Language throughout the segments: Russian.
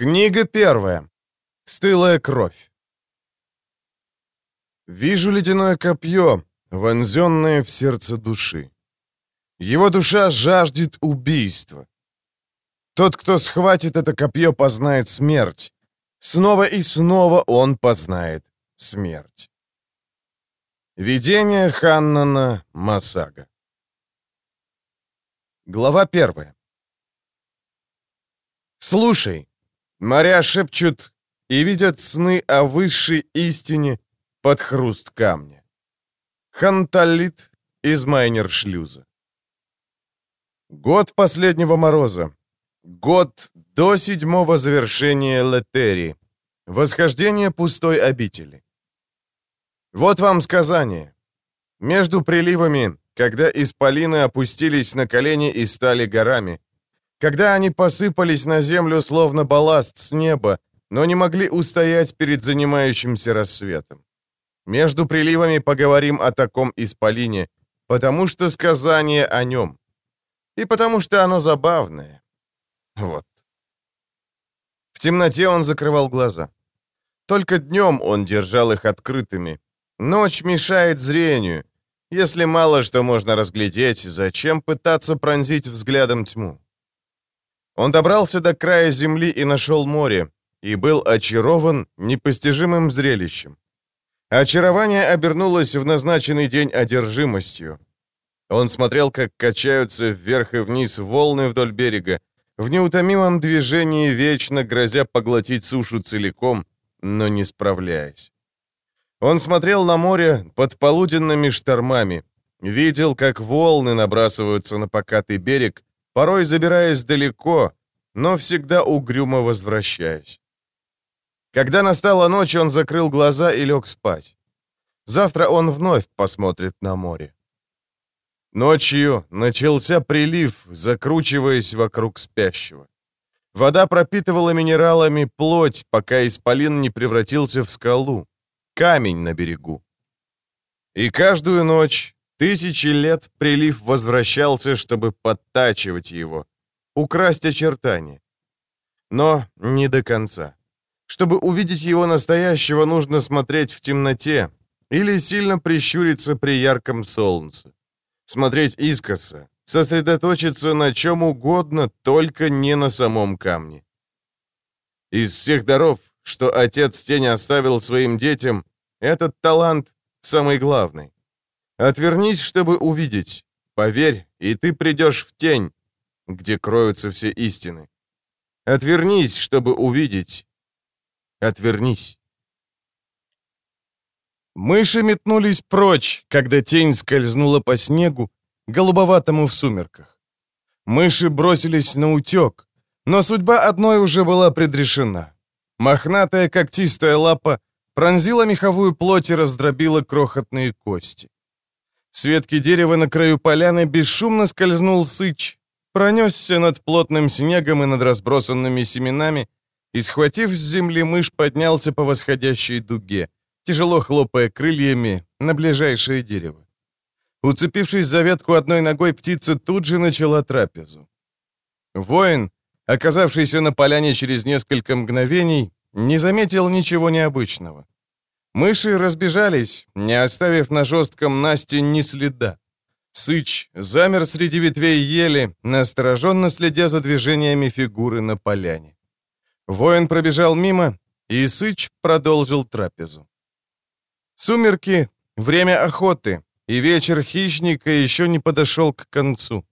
Книга первая. Стылая кровь. Вижу ледяное копье, вонзенное в сердце души. Его душа жаждет убийства. Тот, кто схватит это копье, познает смерть. Снова и снова он познает смерть. Видение Ханнана Масага. Глава первая. Слушай, Моря шепчут и видят сны о высшей истине под хруст камня. Ханталит из Майнер-шлюза. Год последнего мороза. Год до седьмого завершения Летери. Восхождение пустой обители. Вот вам сказание. Между приливами, когда исполины опустились на колени и стали горами, когда они посыпались на землю, словно балласт с неба, но не могли устоять перед занимающимся рассветом. Между приливами поговорим о таком исполине, потому что сказание о нем. И потому что оно забавное. Вот. В темноте он закрывал глаза. Только днем он держал их открытыми. Ночь мешает зрению. Если мало что можно разглядеть, зачем пытаться пронзить взглядом тьму? Он добрался до края земли и нашел море, и был очарован непостижимым зрелищем. Очарование обернулось в назначенный день одержимостью. Он смотрел, как качаются вверх и вниз волны вдоль берега, в неутомимом движении вечно грозя поглотить сушу целиком, но не справляясь. Он смотрел на море под полуденными штормами, видел, как волны набрасываются на покатый берег, порой забираясь далеко, но всегда угрюмо возвращаясь. Когда настала ночь, он закрыл глаза и лег спать. Завтра он вновь посмотрит на море. Ночью начался прилив, закручиваясь вокруг спящего. Вода пропитывала минералами плоть, пока исполин не превратился в скалу, камень на берегу. И каждую ночь Тысячи лет прилив возвращался, чтобы подтачивать его, украсть очертания. Но не до конца. Чтобы увидеть его настоящего, нужно смотреть в темноте или сильно прищуриться при ярком солнце. Смотреть искоса, сосредоточиться на чем угодно, только не на самом камне. Из всех даров, что отец тень оставил своим детям, этот талант самый главный. Отвернись, чтобы увидеть. Поверь, и ты придешь в тень, где кроются все истины. Отвернись, чтобы увидеть. Отвернись. Мыши метнулись прочь, когда тень скользнула по снегу, голубоватому в сумерках. Мыши бросились на утек, но судьба одной уже была предрешена. Мохнатая когтистая лапа пронзила меховую плоть и раздробила крохотные кости. С ветки дерева на краю поляны бесшумно скользнул сыч, пронесся над плотным снегом и над разбросанными семенами, и, схватив с земли мышь, поднялся по восходящей дуге, тяжело хлопая крыльями на ближайшее дерево. Уцепившись за ветку одной ногой, птица тут же начала трапезу. Воин, оказавшийся на поляне через несколько мгновений, не заметил ничего необычного. Мыши разбежались, не оставив на жестком Насте ни следа. Сыч замер среди ветвей ели, настороженно следя за движениями фигуры на поляне. Воин пробежал мимо, и Сыч продолжил трапезу. Сумерки — время охоты, и вечер хищника еще не подошел к концу.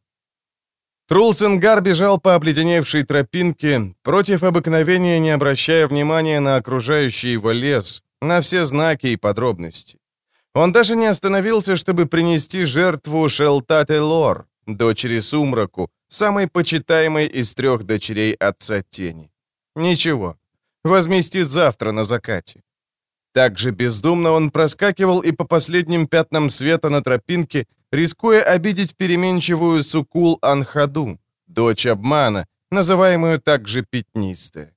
Трулсенгар бежал по обледеневшей тропинке, против обыкновения не обращая внимания на окружающий его лес, на все знаки и подробности. Он даже не остановился, чтобы принести жертву Шелтате Лор, дочери Сумраку, самой почитаемой из трех дочерей Отца Тени. Ничего, возместит завтра на закате. Так же бездумно он проскакивал и по последним пятнам света на тропинке, рискуя обидеть переменчивую Сукул Анхаду, дочь обмана, называемую также Пятнистая.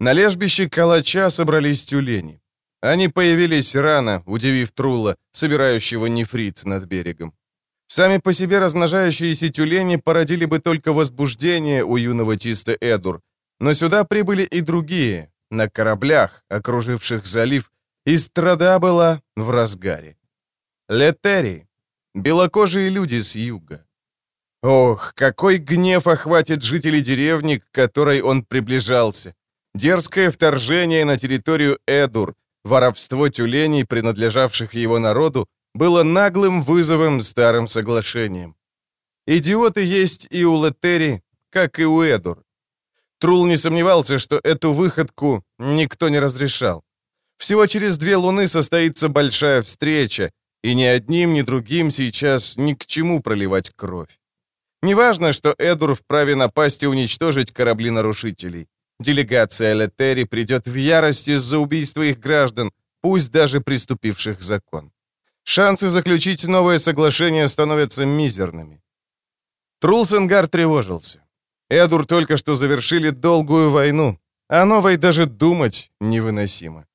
На лежбище калача собрались тюлени. Они появились рано, удивив Трула, собирающего нефрит над берегом. Сами по себе размножающиеся тюлени породили бы только возбуждение у юного Тиста Эдур, Но сюда прибыли и другие, на кораблях, окруживших залив, и страда была в разгаре. Летери, белокожие люди с юга. Ох, какой гнев охватит жителей деревни, к которой он приближался. Дерзкое вторжение на территорию Эдур, воровство тюленей, принадлежавших его народу, было наглым вызовом старым соглашением. Идиоты есть и у Летери, как и у Эдур. Трул не сомневался, что эту выходку никто не разрешал. Всего через две луны состоится большая встреча, и ни одним, ни другим сейчас ни к чему проливать кровь. Неважно, что Эдур вправе напасть и уничтожить корабли нарушителей. Делегация Летери придет в ярость из-за убийства их граждан, пусть даже приступивших закон. Шансы заключить новое соглашение становятся мизерными. Трулсенгар тревожился. Эдур только что завершили долгую войну, а новой даже думать невыносимо.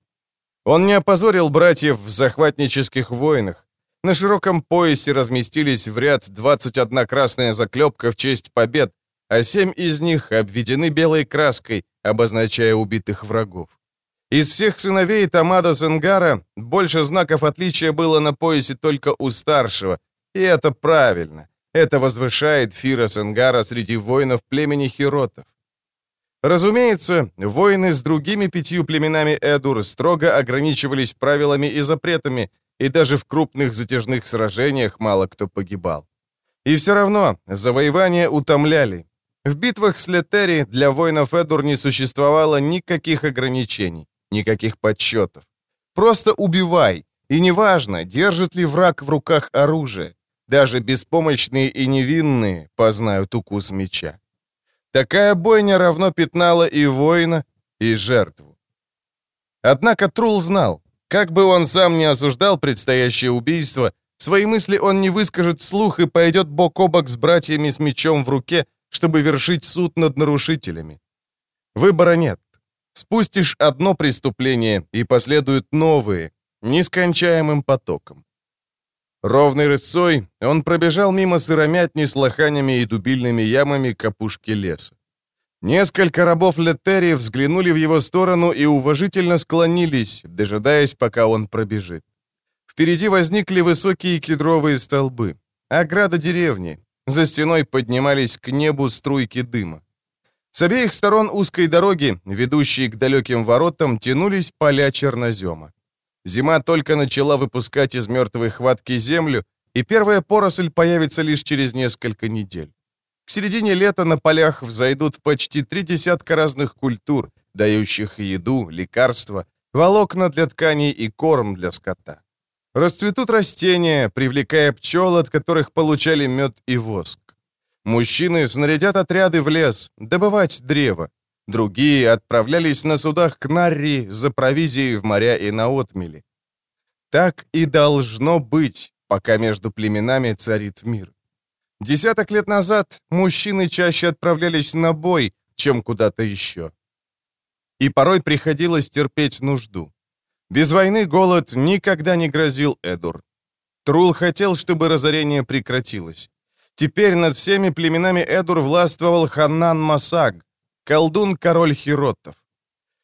Он не опозорил братьев в захватнических войнах. На широком поясе разместились в ряд 21 красная заклепка в честь побед, а семь из них обведены белой краской, обозначая убитых врагов. Из всех сыновей Тамада Сенгара больше знаков отличия было на поясе только у старшего, и это правильно. Это возвышает Фира Сенгара среди воинов племени Хиротов. Разумеется, войны с другими пятью племенами Эдур строго ограничивались правилами и запретами, и даже в крупных затяжных сражениях мало кто погибал. И все равно завоевания утомляли. В битвах с Летери для воинов Эдур не существовало никаких ограничений, никаких подсчетов. Просто убивай, и неважно, держит ли враг в руках оружие. Даже беспомощные и невинные познают укус меча. Такая бойня равно пятнала и воина, и жертву. Однако Трул знал, как бы он сам не осуждал предстоящее убийство, свои мысли он не выскажет вслух и пойдет бок о бок с братьями с мечом в руке, чтобы вершить суд над нарушителями. Выбора нет. Спустишь одно преступление, и последуют новые, нескончаемым потоком. Ровной рысцой он пробежал мимо сыромятни с лоханями и дубильными ямами к опушке леса. Несколько рабов Летери взглянули в его сторону и уважительно склонились, дожидаясь, пока он пробежит. Впереди возникли высокие кедровые столбы. Ограда деревни. За стеной поднимались к небу струйки дыма. С обеих сторон узкой дороги, ведущей к далеким воротам, тянулись поля чернозема. Зима только начала выпускать из мертвой хватки землю, и первая поросль появится лишь через несколько недель. К середине лета на полях взойдут почти три десятка разных культур, дающих еду, лекарства, волокна для тканей и корм для скота. Расцветут растения, привлекая пчел, от которых получали мед и воск. Мужчины снарядят отряды в лес, добывать древо. Другие отправлялись на судах к Нарри за провизией в моря и на отмели. Так и должно быть, пока между племенами царит мир. Десяток лет назад мужчины чаще отправлялись на бой, чем куда-то еще. И порой приходилось терпеть нужду. Без войны голод никогда не грозил Эдур. Трул хотел, чтобы разорение прекратилось. Теперь над всеми племенами Эдур властвовал Ханнан Масаг, колдун-король Хиротов.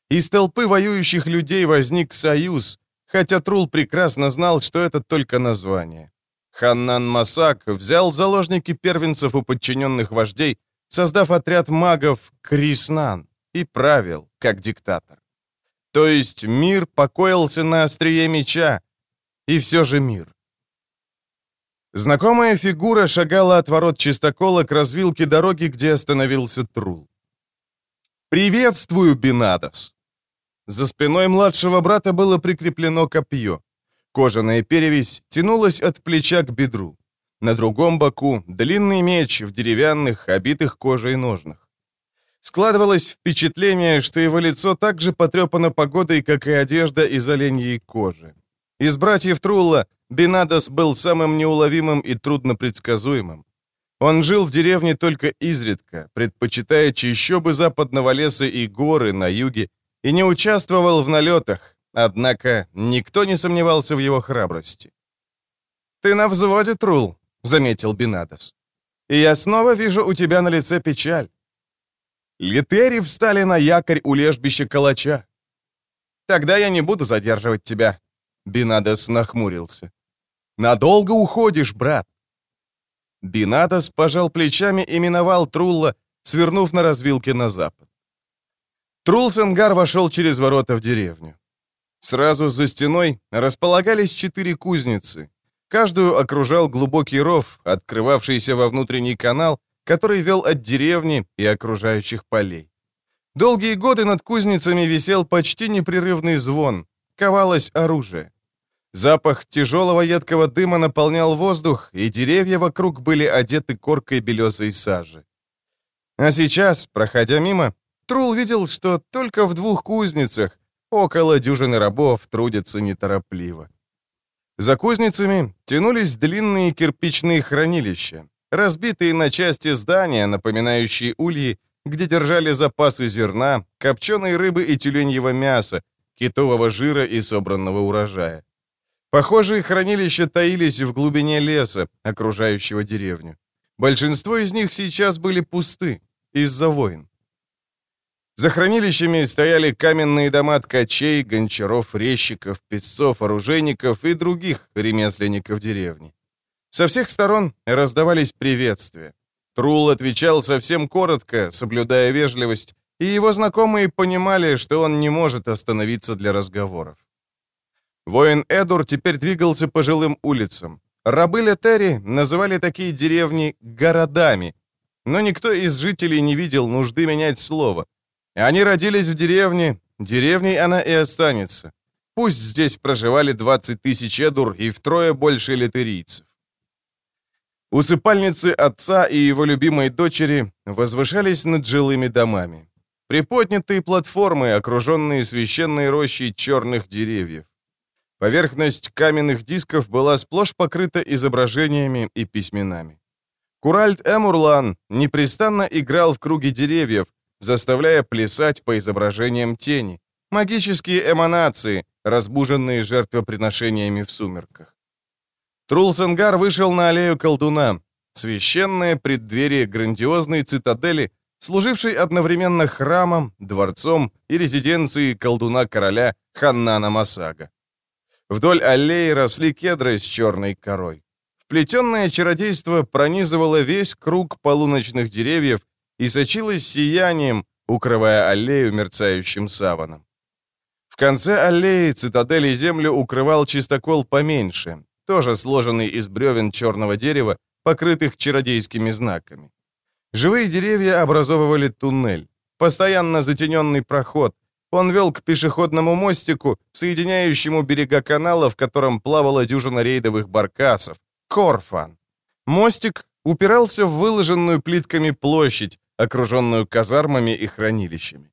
Из толпы воюющих людей возник союз, хотя Трул прекрасно знал, что это только название. Ханнан Масак взял в заложники первенцев у подчиненных вождей, создав отряд магов Криснан, и правил, как диктатор. То есть мир покоился на острие меча, и все же мир. Знакомая фигура шагала от ворот чистокола к развилке дороги, где остановился Трул. «Приветствую, Бинадос!» За спиной младшего брата было прикреплено копье. Кожаная перевязь тянулась от плеча к бедру. На другом боку длинный меч в деревянных, обитых кожей ножнах. Складывалось впечатление, что его лицо так же потрепано погодой, как и одежда из оленьей кожи. Из братьев Трулла Бинадос был самым неуловимым и труднопредсказуемым. Он жил в деревне только изредка, предпочитая чищобы западного леса и горы на юге, и не участвовал в налетах, однако никто не сомневался в его храбрости. «Ты на взводе, Трул», — заметил Бинадос. «И я снова вижу у тебя на лице печаль». Литери встали на якорь у лежбища калача. «Тогда я не буду задерживать тебя», — Бинадос нахмурился. «Надолго уходишь, брат?» Бинадос пожал плечами и миновал Трулла, свернув на развилке на запад. Трулсенгар вошел через ворота в деревню. Сразу за стеной располагались четыре кузницы. Каждую окружал глубокий ров, открывавшийся во внутренний канал, который вел от деревни и окружающих полей. Долгие годы над кузницами висел почти непрерывный звон, ковалось оружие. Запах тяжелого едкого дыма наполнял воздух, и деревья вокруг были одеты коркой белесой сажи. А сейчас, проходя мимо, Трул видел, что только в двух кузницах около дюжины рабов трудятся неторопливо. За кузницами тянулись длинные кирпичные хранилища, разбитые на части здания, напоминающие ульи, где держали запасы зерна, копченой рыбы и тюленьего мяса, китового жира и собранного урожая. Похожие хранилища таились в глубине леса, окружающего деревню. Большинство из них сейчас были пусты из-за войн. За хранилищами стояли каменные дома ткачей, гончаров, резчиков, песцов, оружейников и других ремесленников деревни. Со всех сторон раздавались приветствия. Трул отвечал совсем коротко, соблюдая вежливость, и его знакомые понимали, что он не может остановиться для разговоров. Воин Эдур теперь двигался по жилым улицам. Рабы Летери называли такие деревни «городами», но никто из жителей не видел нужды менять слово. Они родились в деревне, деревней она и останется. Пусть здесь проживали 20 тысяч Эдур и втрое больше литерийцев. Усыпальницы отца и его любимой дочери возвышались над жилыми домами. Приподнятые платформы, окруженные священной рощей черных деревьев. Поверхность каменных дисков была сплошь покрыта изображениями и письменами. Куральд Эмурлан непрестанно играл в круге деревьев, заставляя плясать по изображениям тени, магические эманации, разбуженные жертвоприношениями в сумерках. Трулсенгар вышел на аллею колдуна, священное преддверие грандиозной цитадели, служившей одновременно храмом, дворцом и резиденцией колдуна-короля Ханнана Масага. Вдоль аллеи росли кедры с черной корой. Вплетенное чародейство пронизывало весь круг полуночных деревьев и сочилось сиянием, укрывая аллею мерцающим саваном. В конце аллеи цитадели землю укрывал чистокол поменьше, тоже сложенный из бревен черного дерева, покрытых чародейскими знаками. Живые деревья образовывали туннель, постоянно затененный проход. Он вел к пешеходному мостику, соединяющему берега канала, в котором плавала дюжина рейдовых баркасов. Корфан. Мостик упирался в выложенную плитками площадь, окруженную казармами и хранилищами.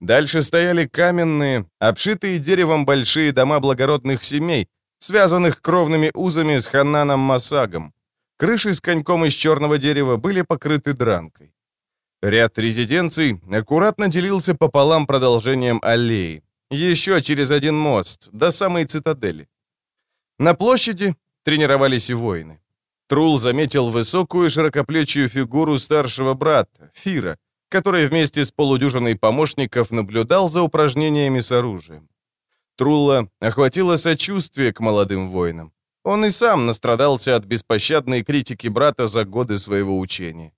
Дальше стояли каменные, обшитые деревом большие дома благородных семей, связанных кровными узами с Хананом Масагом. Крыши с коньком из черного дерева были покрыты дранкой. Ряд резиденций аккуратно делился пополам продолжением аллеи, еще через один мост, до самой цитадели. На площади тренировались и воины. Трул заметил высокую широкоплечью фигуру старшего брата, Фира, который вместе с полудюжиной помощников наблюдал за упражнениями с оружием. Трулла охватило сочувствие к молодым воинам. Он и сам настрадался от беспощадной критики брата за годы своего учения.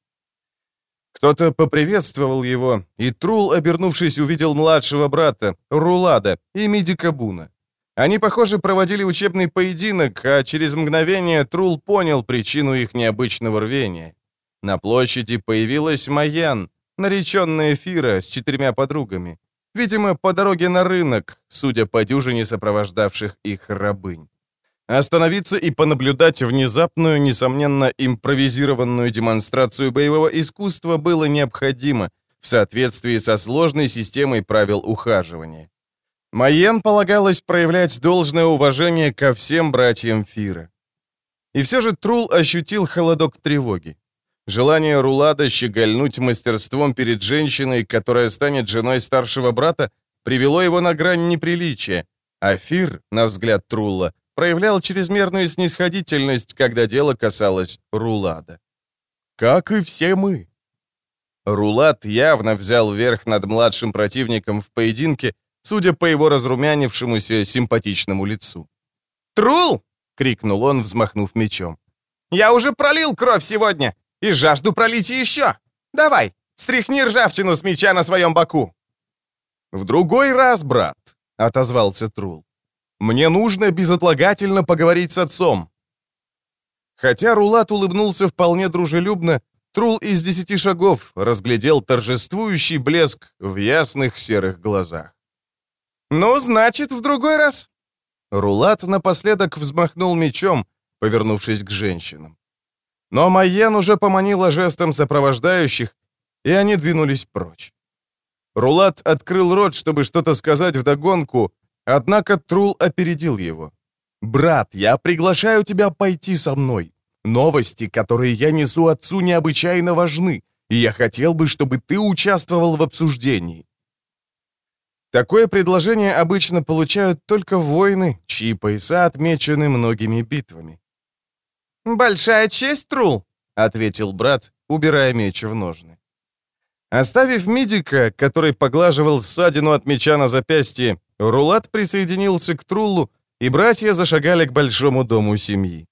Кто-то поприветствовал его, и Трул, обернувшись, увидел младшего брата, Рулада, и Мидика Буна. Они, похоже, проводили учебный поединок, а через мгновение Трул понял причину их необычного рвения. На площади появилась Майян, нареченная Фира с четырьмя подругами. Видимо, по дороге на рынок, судя по дюжине сопровождавших их рабынь. Остановиться и понаблюдать внезапную, несомненно, импровизированную демонстрацию боевого искусства было необходимо в соответствии со сложной системой правил ухаживания. Майен полагалось проявлять должное уважение ко всем братьям Фира. И все же Трул ощутил холодок тревоги. Желание Рулада щегольнуть мастерством перед женщиной, которая станет женой старшего брата, привело его на грань неприличия, а Фир, на взгляд Трулла, проявлял чрезмерную снисходительность, когда дело касалось Рулада. «Как и все мы», Рулат явно взял верх над младшим противником в поединке, судя по его разрумянившемуся симпатичному лицу. «Трул!» — крикнул он, взмахнув мечом. «Я уже пролил кровь сегодня и жажду пролить еще! Давай, стряхни ржавчину с меча на своем боку!» «В другой раз, брат!» — отозвался Трул. «Мне нужно безотлагательно поговорить с отцом». Хотя Рулат улыбнулся вполне дружелюбно, Трул из десяти шагов разглядел торжествующий блеск в ясных серых глазах. «Ну, значит, в другой раз». Рулат напоследок взмахнул мечом, повернувшись к женщинам. Но Майен уже поманила жестом сопровождающих, и они двинулись прочь. Рулат открыл рот, чтобы что-то сказать вдогонку, однако Трул опередил его. «Брат, я приглашаю тебя пойти со мной. Новости, которые я несу отцу, необычайно важны, и я хотел бы, чтобы ты участвовал в обсуждении». Такое предложение обычно получают только воины, чьи пояса отмечены многими битвами. «Большая честь, Трул», — ответил брат, убирая меч в ножны. Оставив Мидика, который поглаживал ссадину от меча на запястье, Рулат присоединился к Труллу, и братья зашагали к большому дому семьи.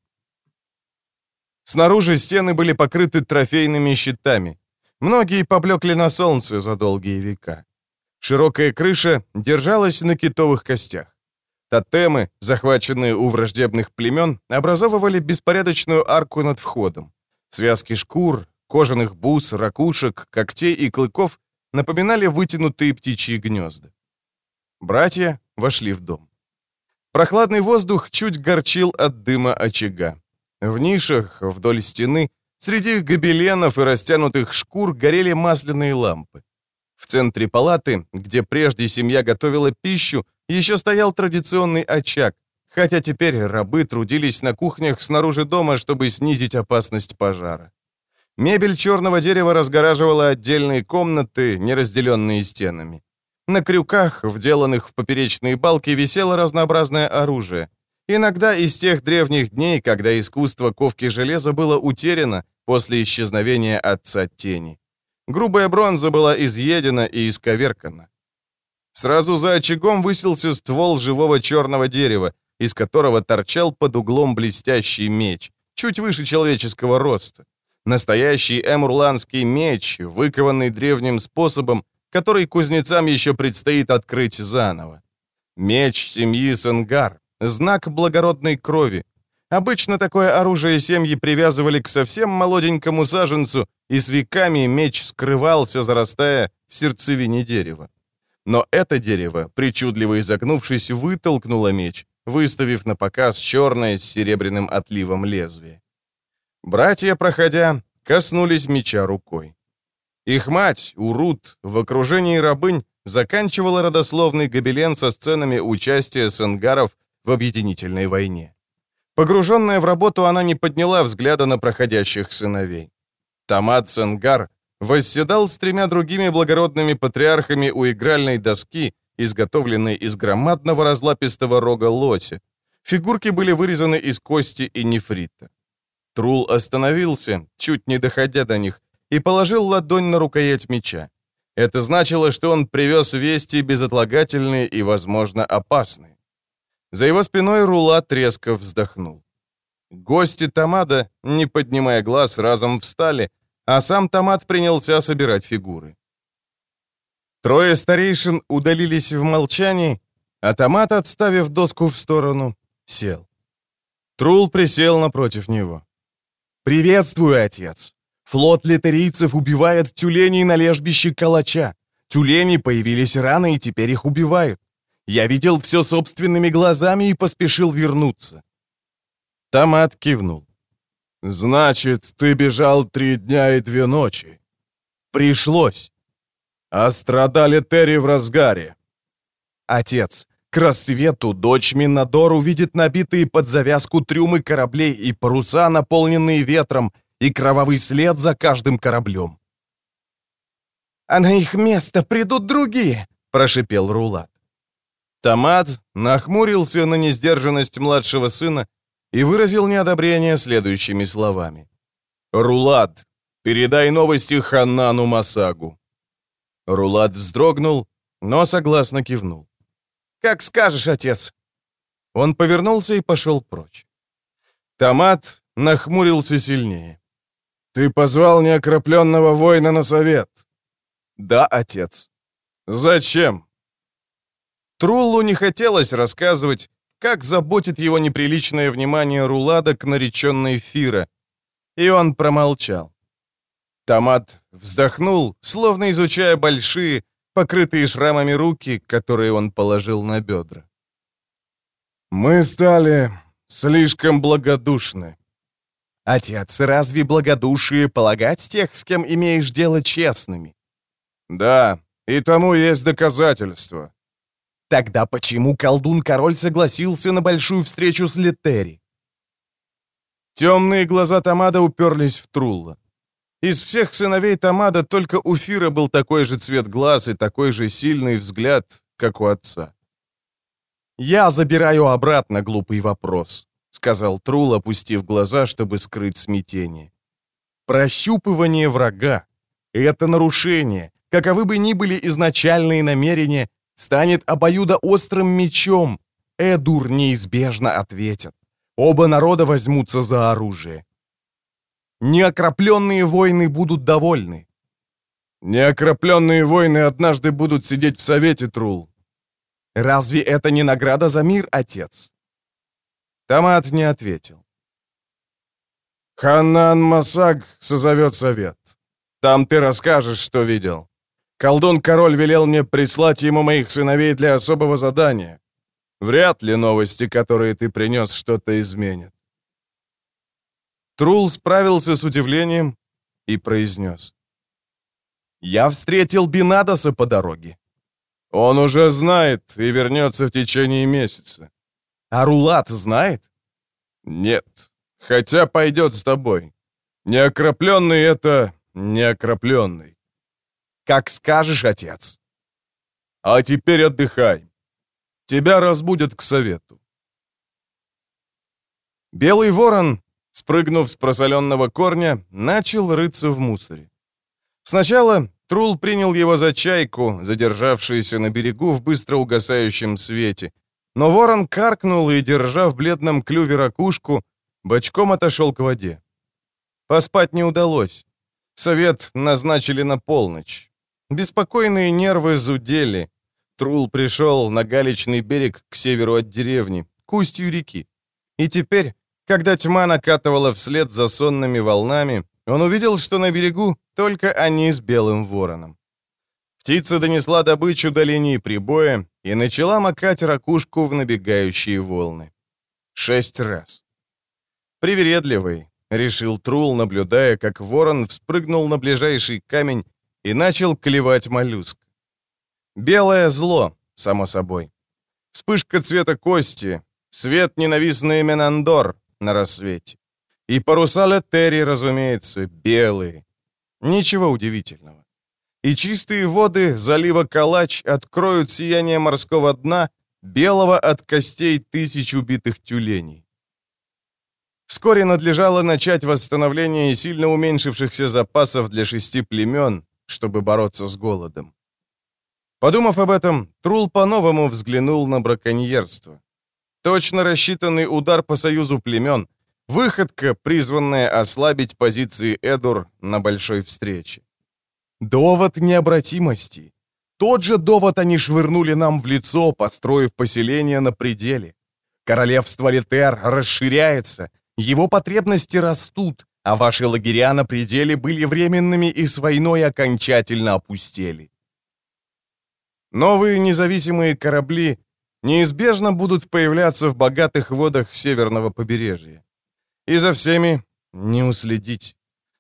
Снаружи стены были покрыты трофейными щитами. Многие поблекли на солнце за долгие века. Широкая крыша держалась на китовых костях. Тотемы, захваченные у враждебных племен, образовывали беспорядочную арку над входом. Связки шкур, кожаных бус, ракушек, когтей и клыков напоминали вытянутые птичьи гнезда. Братья вошли в дом. Прохладный воздух чуть горчил от дыма очага. В нишах вдоль стены, среди гобеленов и растянутых шкур горели масляные лампы. В центре палаты, где прежде семья готовила пищу, еще стоял традиционный очаг, хотя теперь рабы трудились на кухнях снаружи дома, чтобы снизить опасность пожара. Мебель черного дерева разгораживала отдельные комнаты, не разделенные стенами. На крюках, вделанных в поперечные балки, висело разнообразное оружие — Иногда из тех древних дней, когда искусство ковки железа было утеряно после исчезновения отца тени. Грубая бронза была изъедена и исковеркана. Сразу за очагом высился ствол живого черного дерева, из которого торчал под углом блестящий меч, чуть выше человеческого роста. Настоящий эмурландский меч, выкованный древним способом, который кузнецам еще предстоит открыть заново. Меч семьи Сенгар, знак благородной крови. Обычно такое оружие семьи привязывали к совсем молоденькому саженцу, и с веками меч скрывался, зарастая в сердцевине дерева. Но это дерево, причудливо изогнувшись, вытолкнуло меч, выставив на показ черное с серебряным отливом лезвие. Братья, проходя, коснулись меча рукой. Их мать, Урут, в окружении рабынь, заканчивала родословный гобелен со сценами участия сенгаров в объединительной войне. Погруженная в работу, она не подняла взгляда на проходящих сыновей. Тамад Сенгар восседал с тремя другими благородными патриархами у игральной доски, изготовленной из громадного разлапистого рога лося. Фигурки были вырезаны из кости и нефрита. Трул остановился, чуть не доходя до них, и положил ладонь на рукоять меча. Это значило, что он привез вести безотлагательные и, возможно, опасные. За его спиной Рулат резко вздохнул. Гости Тамада, не поднимая глаз, разом встали, а сам Тамад принялся собирать фигуры. Трое старейшин удалились в молчании, а Тамад, отставив доску в сторону, сел. Трул присел напротив него. «Приветствую, отец! Флот литерийцев убивает тюленей на лежбище Калача. Тюлени появились рано, и теперь их убивают. Я видел все собственными глазами и поспешил вернуться». Томат кивнул. «Значит, ты бежал три дня и две ночи?» «Пришлось». «А страдали Терри в разгаре?» «Отец, к рассвету дочь Минадор увидит набитые под завязку трюмы кораблей и паруса, наполненные ветром, и кровавый след за каждым кораблем». «А на их место придут другие», — прошипел Рулат. Томат нахмурился на несдержанность младшего сына и выразил неодобрение следующими словами. «Рулад, Передай новости Ханану Масагу». Рулат вздрогнул, но согласно кивнул. «Как скажешь, отец». Он повернулся и пошел прочь. Томат нахмурился сильнее. «Ты позвал неокропленного воина на совет?» «Да, отец». «Зачем?» Труллу не хотелось рассказывать, как заботит его неприличное внимание Рулада к нареченной Фира, и он промолчал. Томат вздохнул, словно изучая большие, покрытые шрамами руки, которые он положил на бедра. «Мы стали слишком благодушны». «Отец, разве благодушие полагать тех, с кем имеешь дело честными?» «Да, и тому есть доказательства». «Тогда почему колдун-король согласился на большую встречу с Летери?» Темные глаза Тамада уперлись в Трулла. Из всех сыновей Тамада только у Фира был такой же цвет глаз и такой же сильный взгляд, как у отца. «Я забираю обратно глупый вопрос», — сказал Трул, опустив глаза, чтобы скрыть смятение. «Прощупывание врага — это нарушение, каковы бы ни были изначальные намерения, станет обоюдоострым мечом. Эдур неизбежно ответит. Оба народа возьмутся за оружие. Неокропленные воины будут довольны. Неокропленные воины однажды будут сидеть в совете, Трул. Разве это не награда за мир, отец? Томат не ответил. Ханан Масаг созовет совет. Там ты расскажешь, что видел. Колдун-король велел мне прислать ему моих сыновей для особого задания. Вряд ли новости, которые ты принес, что-то изменят. Трул справился с удивлением и произнес. «Я встретил Бинадоса по дороге. Он уже знает и вернется в течение месяца. А Рулат знает? Нет, хотя пойдет с тобой. Неокропленный — это неокропленный. Как скажешь, отец. А теперь отдыхай. Тебя разбудят к совету. Белый ворон спрыгнув с просоленного корня, начал рыться в мусоре. Сначала Трул принял его за чайку, задержавшуюся на берегу в быстро угасающем свете. Но ворон каркнул и, держа в бледном клюве ракушку, бочком отошел к воде. Поспать не удалось. Совет назначили на полночь. Беспокойные нервы зудели. Трул пришел на галечный берег к северу от деревни, к устью реки. И теперь когда тьма накатывала вслед за сонными волнами, он увидел, что на берегу только они с белым вороном. Птица донесла добычу до линии прибоя и начала макать ракушку в набегающие волны. Шесть раз. «Привередливый», — решил Трул, наблюдая, как ворон вспрыгнул на ближайший камень и начал клевать моллюск. Белое зло, само собой. Вспышка цвета кости, свет ненавистный Менандор, на рассвете. И паруса Летери, разумеется, белые. Ничего удивительного. И чистые воды залива Калач откроют сияние морского дна, белого от костей тысяч убитых тюленей. Вскоре надлежало начать восстановление сильно уменьшившихся запасов для шести племен, чтобы бороться с голодом. Подумав об этом, Трул по-новому взглянул на браконьерство. Точно рассчитанный удар по союзу племен. Выходка, призванная ослабить позиции Эдур на большой встрече. Довод необратимости. Тот же довод они швырнули нам в лицо, построив поселение на пределе. Королевство Литер расширяется, его потребности растут, а ваши лагеря на пределе были временными и с войной окончательно опустели. Новые независимые корабли неизбежно будут появляться в богатых водах северного побережья. И за всеми не уследить.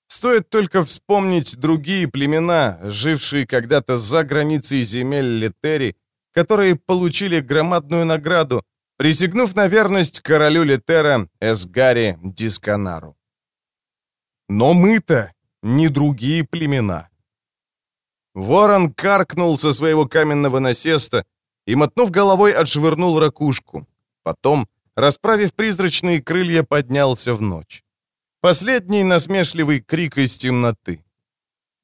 Стоит только вспомнить другие племена, жившие когда-то за границей земель Летери, которые получили громадную награду, присягнув на верность королю Летера Эсгаре Дисканару. Но мы-то не другие племена. Ворон каркнул со своего каменного насеста, и, мотнув головой, отшвырнул ракушку. Потом, расправив призрачные крылья, поднялся в ночь. Последний насмешливый крик из темноты.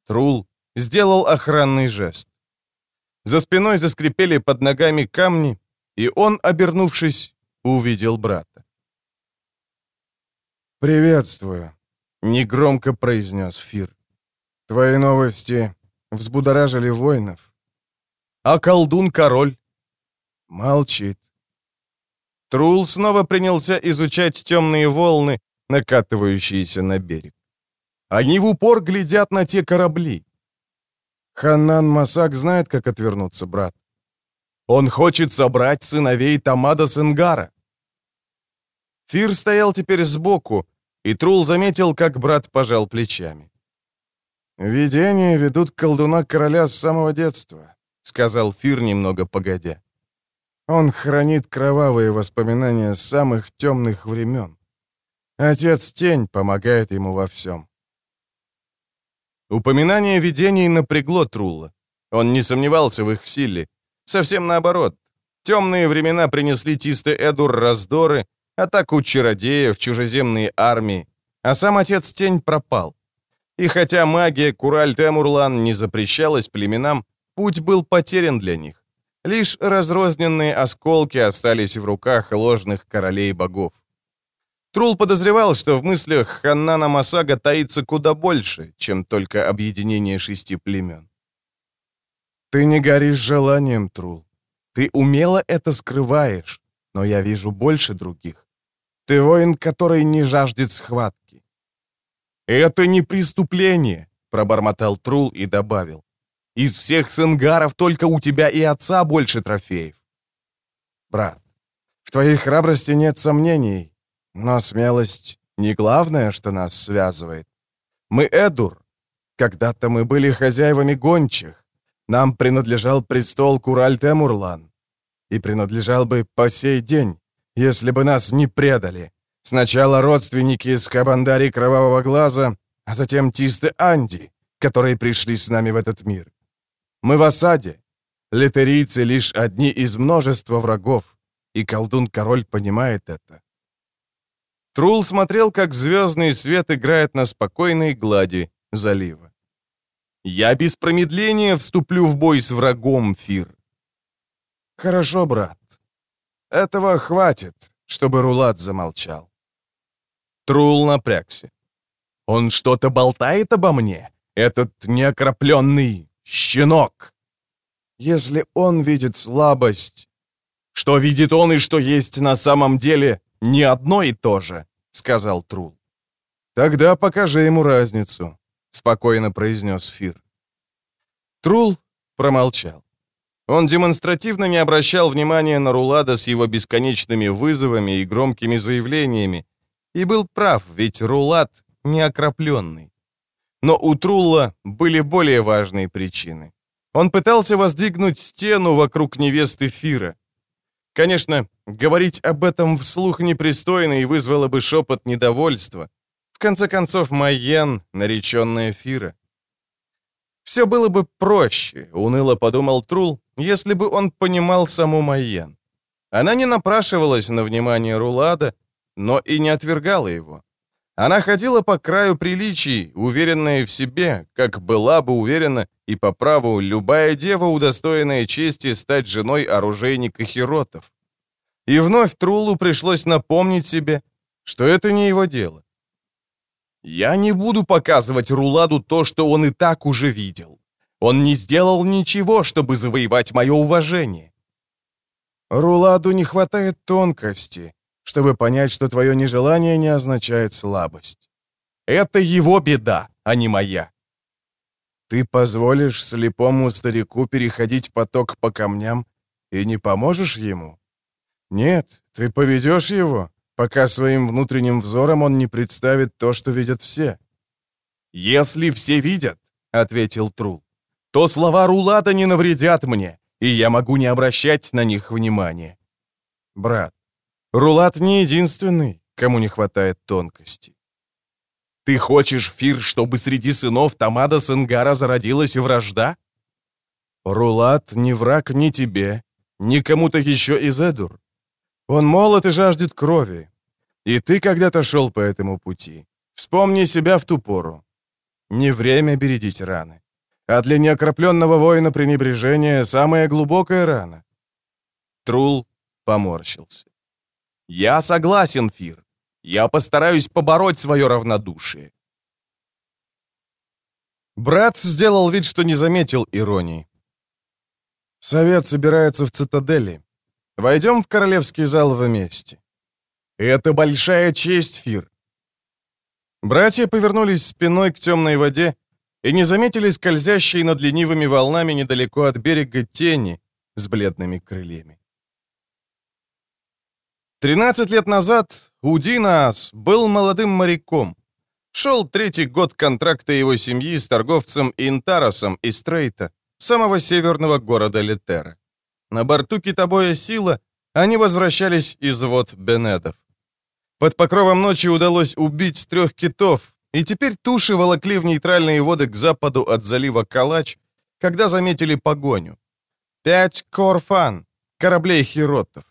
Трул сделал охранный жест. За спиной заскрипели под ногами камни, и он, обернувшись, увидел брата. «Приветствую», — негромко произнес Фир. «Твои новости взбудоражили воинов». «А колдун-король?» «Молчит». Трул снова принялся изучать темные волны, накатывающиеся на берег. Они в упор глядят на те корабли. Ханнан Масак знает, как отвернуться, брат. Он хочет собрать сыновей Тамада Сенгара. Фир стоял теперь сбоку, и Трул заметил, как брат пожал плечами. «Видения ведут колдуна короля с самого детства», — сказал Фир немного погодя. «Он хранит кровавые воспоминания самых темных времен. Отец Тень помогает ему во всем». Упоминание видений напрягло Трулла. Он не сомневался в их силе. Совсем наоборот. Темные времена принесли Тисте Эдур раздоры, атаку чародеев, чужеземные армии, а сам отец Тень пропал. И хотя магия Кураль-Темурлан не запрещалась племенам, путь был потерян для них. Лишь разрозненные осколки остались в руках ложных королей богов. Трул подозревал, что в мыслях Ханнана Масага таится куда больше, чем только объединение шести племен. «Ты не горишь желанием, Трул. Ты умело это скрываешь, но я вижу больше других. Ты воин, который не жаждет схватки». «Это не преступление», — пробормотал Трул и добавил. «Из всех сенгаров только у тебя и отца больше трофеев». «Брат, в твоей храбрости нет сомнений, но смелость — не главное, что нас связывает. Мы Эдур. Когда-то мы были хозяевами гончих. Нам принадлежал престол Кураль-Темурлан. И принадлежал бы по сей день, если бы нас не предали. Сначала родственники из Кабандари Кровавого Глаза, а затем Тисты Анди, которые пришли с нами в этот мир. Мы в осаде. Литерийцы лишь одни из множества врагов, и колдун-король понимает это. Трул смотрел, как звездный свет играет на спокойной глади залива. «Я без промедления вступлю в бой с врагом, Фир». «Хорошо, брат. Этого хватит, чтобы Рулат замолчал». Трул напрягся. «Он что-то болтает обо мне? Этот неокропленный щенок?» «Если он видит слабость...» «Что видит он и что есть на самом деле, не одно и то же», — сказал Трул. «Тогда покажи ему разницу», — спокойно произнес Фир. Трул промолчал. Он демонстративно не обращал внимания на Рулада с его бесконечными вызовами и громкими заявлениями. И был прав, ведь Рулад не окропленный. Но у Трулла были более важные причины. Он пытался воздвигнуть стену вокруг невесты Фира. Конечно, говорить об этом вслух непристойно и вызвало бы шепот недовольства. В конце концов, Майен, нареченная Фира. Все было бы проще, уныло подумал Трул, если бы он понимал саму Майен. Она не напрашивалась на внимание Рулада, но и не отвергала его. Она ходила по краю приличий, уверенная в себе, как была бы уверена и по праву любая дева, удостоенная чести стать женой оружейника Хиротов. И вновь Трулу пришлось напомнить себе, что это не его дело. «Я не буду показывать Руладу то, что он и так уже видел. Он не сделал ничего, чтобы завоевать мое уважение». «Руладу не хватает тонкости, чтобы понять, что твое нежелание не означает слабость. Это его беда, а не моя. Ты позволишь слепому старику переходить поток по камням и не поможешь ему? Нет, ты поведешь его, пока своим внутренним взором он не представит то, что видят все. «Если все видят», — ответил Трул, — «то слова Рулата не навредят мне, и я могу не обращать на них внимания». «Брат, Рулат не единственный, кому не хватает тонкости. Ты хочешь, Фир, чтобы среди сынов Тамада Сенгара зародилась вражда? Рулат не враг ни тебе, ни кому-то еще из Эдур. Он молод и жаждет крови. И ты когда-то шел по этому пути. Вспомни себя в ту пору. Не время бередить раны. А для неокропленного воина пренебрежение — самая глубокая рана. Трул поморщился. «Я согласен, Фир. Я постараюсь побороть свое равнодушие». Брат сделал вид, что не заметил иронии. «Совет собирается в цитадели. Войдем в королевский зал вместе». «Это большая честь, Фир». Братья повернулись спиной к темной воде и не заметили скользящей над ленивыми волнами недалеко от берега тени с бледными крыльями. Тринадцать лет назад Удинаас был молодым моряком. Шел третий год контракта его семьи с торговцем Интаросом из Трейта, самого северного города Летера. На борту китобоя «Сила» они возвращались из вод Бенедов. Под покровом ночи удалось убить трех китов, и теперь туши волокли в нейтральные воды к западу от залива Калач, когда заметили погоню. Пять корфан, кораблей хиротов.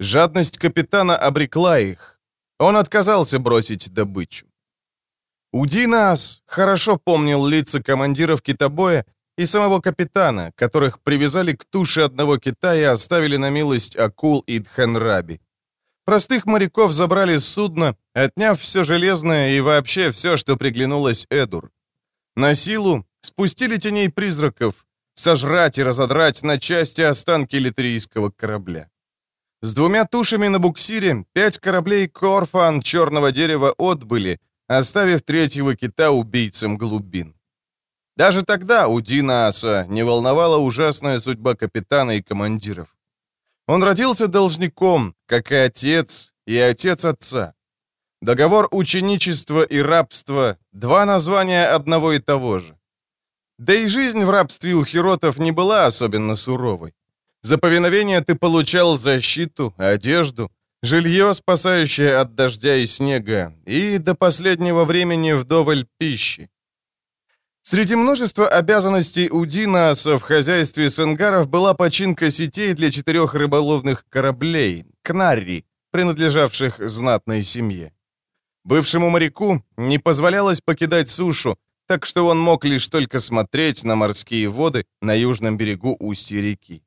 Жадность капитана обрекла их. Он отказался бросить добычу. Удинас хорошо помнил лица командиров китобоя и самого капитана, которых привязали к туше одного кита и оставили на милость акул и дхенраби. Простых моряков забрали с судна, отняв все железное и вообще все, что приглянулось Эдур. На силу спустили теней призраков, сожрать и разодрать на части останки литерийского корабля. С двумя тушами на буксире пять кораблей Корфан черного дерева отбыли, оставив третьего кита убийцам глубин. Даже тогда у Дина Аса не волновала ужасная судьба капитана и командиров. Он родился должником, как и отец, и отец отца. Договор ученичества и рабства — два названия одного и того же. Да и жизнь в рабстве у хиротов не была особенно суровой. За повиновение ты получал защиту, одежду, жилье, спасающее от дождя и снега, и до последнего времени вдоволь пищи. Среди множества обязанностей у Динаса в хозяйстве сенгаров была починка сетей для четырех рыболовных кораблей, кнарри, принадлежавших знатной семье. Бывшему моряку не позволялось покидать сушу, так что он мог лишь только смотреть на морские воды на южном берегу устья реки.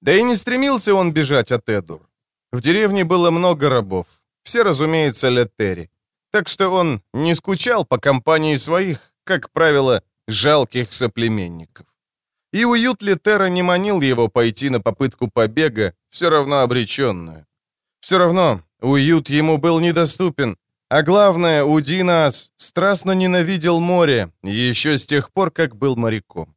Да и не стремился он бежать от Эдур. В деревне было много рабов, все, разумеется, летери. Так что он не скучал по компании своих, как правило, жалких соплеменников. И уют Летера не манил его пойти на попытку побега, все равно обреченную. Все равно уют ему был недоступен, а главное, Удинас страстно ненавидел море, еще с тех пор, как был моряком.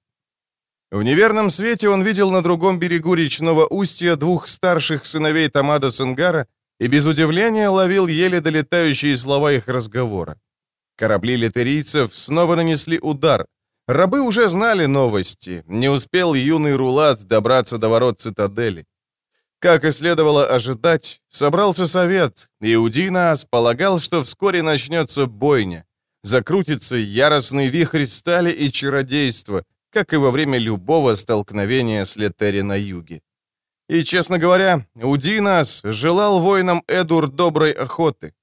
В неверном свете он видел на другом берегу речного устья двух старших сыновей Тамада Сангара и без удивления ловил еле долетающие слова их разговора. Корабли литерийцев снова нанесли удар. Рабы уже знали новости, не успел юный Рулат добраться до ворот цитадели. Как и следовало ожидать, собрался совет, и Удинас полагал, что вскоре начнется бойня. Закрутится яростный вихрь стали и чародейства — как и во время любого столкновения с Летери на юге. И, честно говоря, Удинас желал воинам Эдур доброй охоты.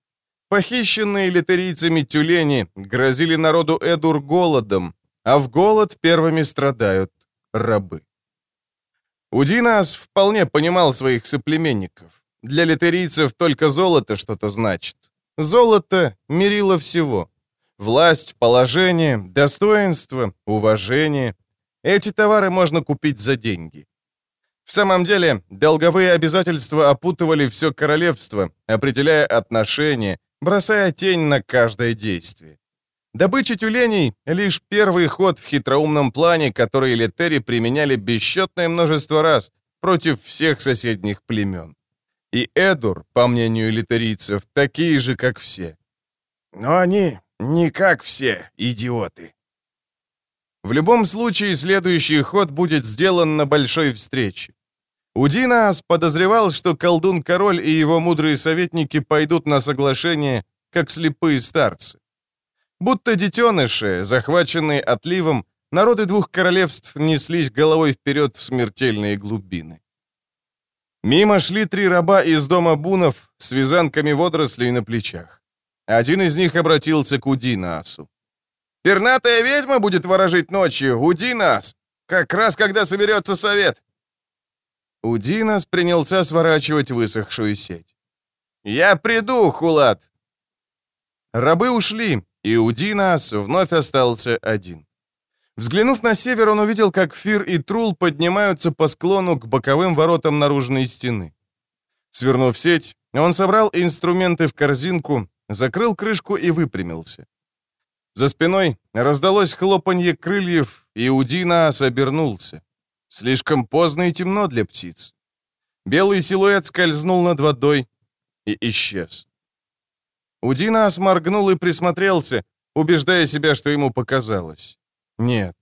Похищенные литерийцами тюлени грозили народу Эдур голодом, а в голод первыми страдают рабы. Удинас вполне понимал своих соплеменников. Для литерийцев только золото что-то значит. Золото мерило всего. Власть, положение, достоинство, уважение. Эти товары можно купить за деньги. В самом деле, долговые обязательства опутывали все королевство, определяя отношения, бросая тень на каждое действие. Добыча тюленей — лишь первый ход в хитроумном плане, который летери применяли бесчетное множество раз против всех соседних племен. И Эдур, по мнению литерийцев, такие же, как все. Но они не как все идиоты. В любом случае, следующий ход будет сделан на большой встрече. Удинас подозревал, что колдун-король и его мудрые советники пойдут на соглашение, как слепые старцы. Будто детеныши, захваченные отливом, народы двух королевств неслись головой вперед в смертельные глубины. Мимо шли три раба из дома бунов с вязанками водорослей на плечах. Один из них обратился к Удинасу. «Пернатая ведьма будет ворожить ночью, Удинас! Как раз когда соберется совет!» Удинас принялся сворачивать высохшую сеть. «Я приду, Хулат!» Рабы ушли, и Удинас вновь остался один. Взглянув на север, он увидел, как Фир и Трул поднимаются по склону к боковым воротам наружной стены. Свернув сеть, он собрал инструменты в корзинку, закрыл крышку и выпрямился. За спиной раздалось хлопанье крыльев, и Удинас обернулся. Слишком поздно и темно для птиц. Белый силуэт скользнул над водой и исчез. Удинас моргнул и присмотрелся, убеждая себя, что ему показалось. Нет,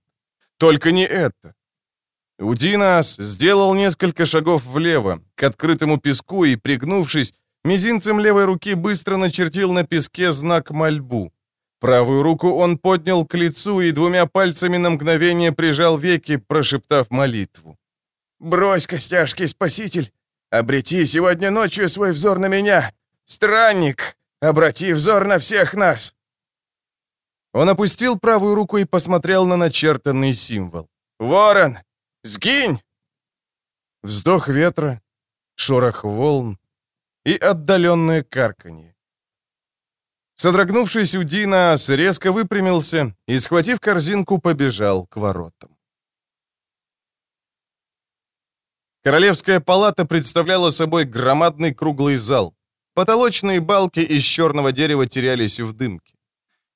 только не это. Удинас сделал несколько шагов влево, к открытому песку и, пригнувшись, мизинцем левой руки быстро начертил на песке знак мольбу. Правую руку он поднял к лицу и двумя пальцами на мгновение прижал веки, прошептав молитву. «Брось, костяшки, спаситель! Обрети сегодня ночью свой взор на меня! Странник! Обрати взор на всех нас!» Он опустил правую руку и посмотрел на начертанный символ. «Ворон! Сгинь!» Вздох ветра, шорох волн и отдаленное карканье. Содрогнувшись, Удинас резко выпрямился и, схватив корзинку, побежал к воротам. Королевская палата представляла собой громадный круглый зал. Потолочные балки из черного дерева терялись в дымке.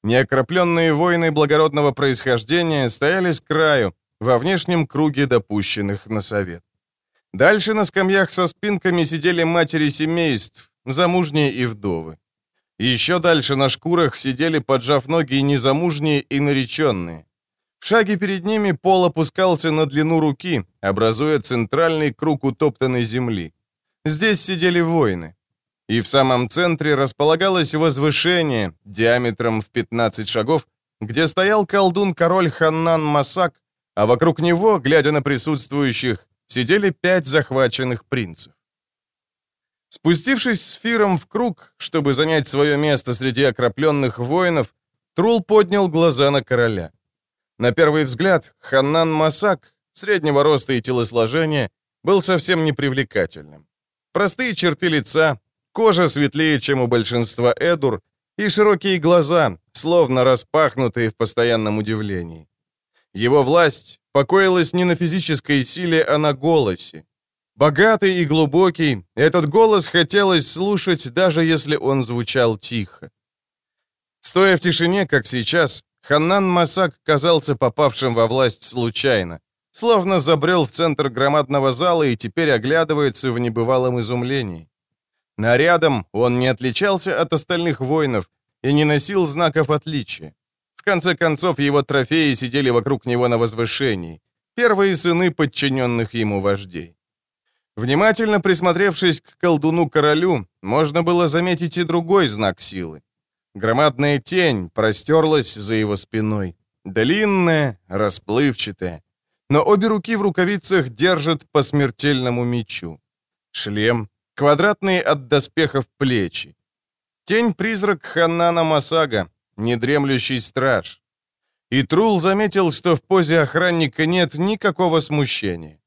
Неокропленные воины благородного происхождения стояли с краю, во внешнем круге допущенных на совет. Дальше на скамьях со спинками сидели матери семейств, замужние и вдовы. Еще дальше на шкурах сидели, поджав ноги, незамужние и нареченные. В шаге перед ними пол опускался на длину руки, образуя центральный круг утоптанной земли. Здесь сидели воины. И в самом центре располагалось возвышение диаметром в 15 шагов, где стоял колдун-король Ханнан Масак, а вокруг него, глядя на присутствующих, сидели пять захваченных принцев. Спустившись с Фиром в круг, чтобы занять свое место среди окропленных воинов, Трул поднял глаза на короля. На первый взгляд, Ханнан Масак, среднего роста и телосложения, был совсем непривлекательным. Простые черты лица, кожа светлее, чем у большинства эдур, и широкие глаза, словно распахнутые в постоянном удивлении. Его власть покоилась не на физической силе, а на голосе. Богатый и глубокий, этот голос хотелось слушать, даже если он звучал тихо. Стоя в тишине, как сейчас, Ханнан Масак казался попавшим во власть случайно, словно забрел в центр громадного зала и теперь оглядывается в небывалом изумлении. Нарядом он не отличался от остальных воинов и не носил знаков отличия конце концов, его трофеи сидели вокруг него на возвышении, первые сыны подчиненных ему вождей. Внимательно присмотревшись к колдуну-королю, можно было заметить и другой знак силы. Громадная тень простерлась за его спиной. Длинная, расплывчатая. Но обе руки в рукавицах держат по смертельному мечу. Шлем, квадратные от доспехов плечи. Тень-призрак Ханнана Масага, недремлющий страж. И Трул заметил, что в позе охранника нет никакого смущения.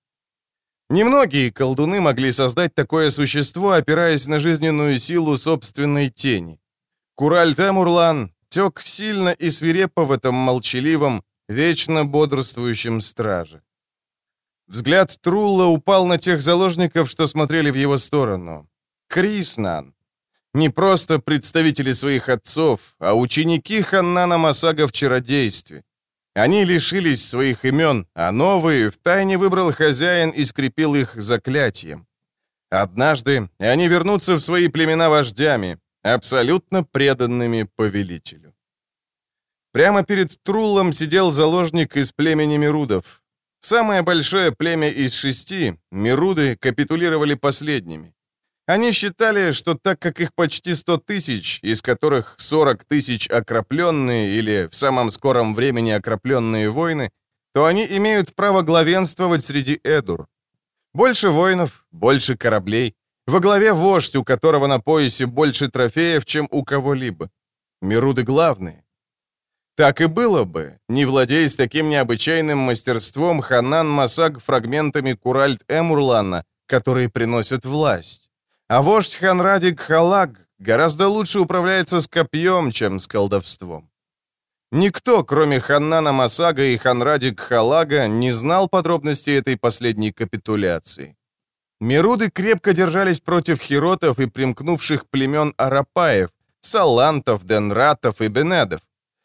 Немногие колдуны могли создать такое существо, опираясь на жизненную силу собственной тени. Кураль Темурлан тек сильно и свирепо в этом молчаливом, вечно бодрствующем страже. Взгляд Трулла упал на тех заложников, что смотрели в его сторону. Криснан, не просто представители своих отцов, а ученики Ханнана Масага в чародействе. Они лишились своих имен, а новые втайне выбрал хозяин и скрепил их заклятием. Однажды они вернутся в свои племена вождями, абсолютно преданными повелителю. Прямо перед Труллом сидел заложник из племени Мирудов. Самое большое племя из шести, Мируды, капитулировали последними. Они считали, что так как их почти 100 тысяч, из которых 40 тысяч окропленные или в самом скором времени окропленные воины, то они имеют право главенствовать среди Эдур. Больше воинов, больше кораблей. Во главе вождь, у которого на поясе больше трофеев, чем у кого-либо. Мируды главные. Так и было бы, не владея с таким необычайным мастерством Ханан Масаг фрагментами Куральт Эмурлана, которые приносят власть. А вождь Ханрадик Халаг гораздо лучше управляется с копьем, чем с колдовством. Никто, кроме Ханнана Масага и Ханрадик Халага, не знал подробностей этой последней капитуляции. Мируды крепко держались против хиротов и примкнувших племен Арапаев, Салантов, Денратов и Бенедов.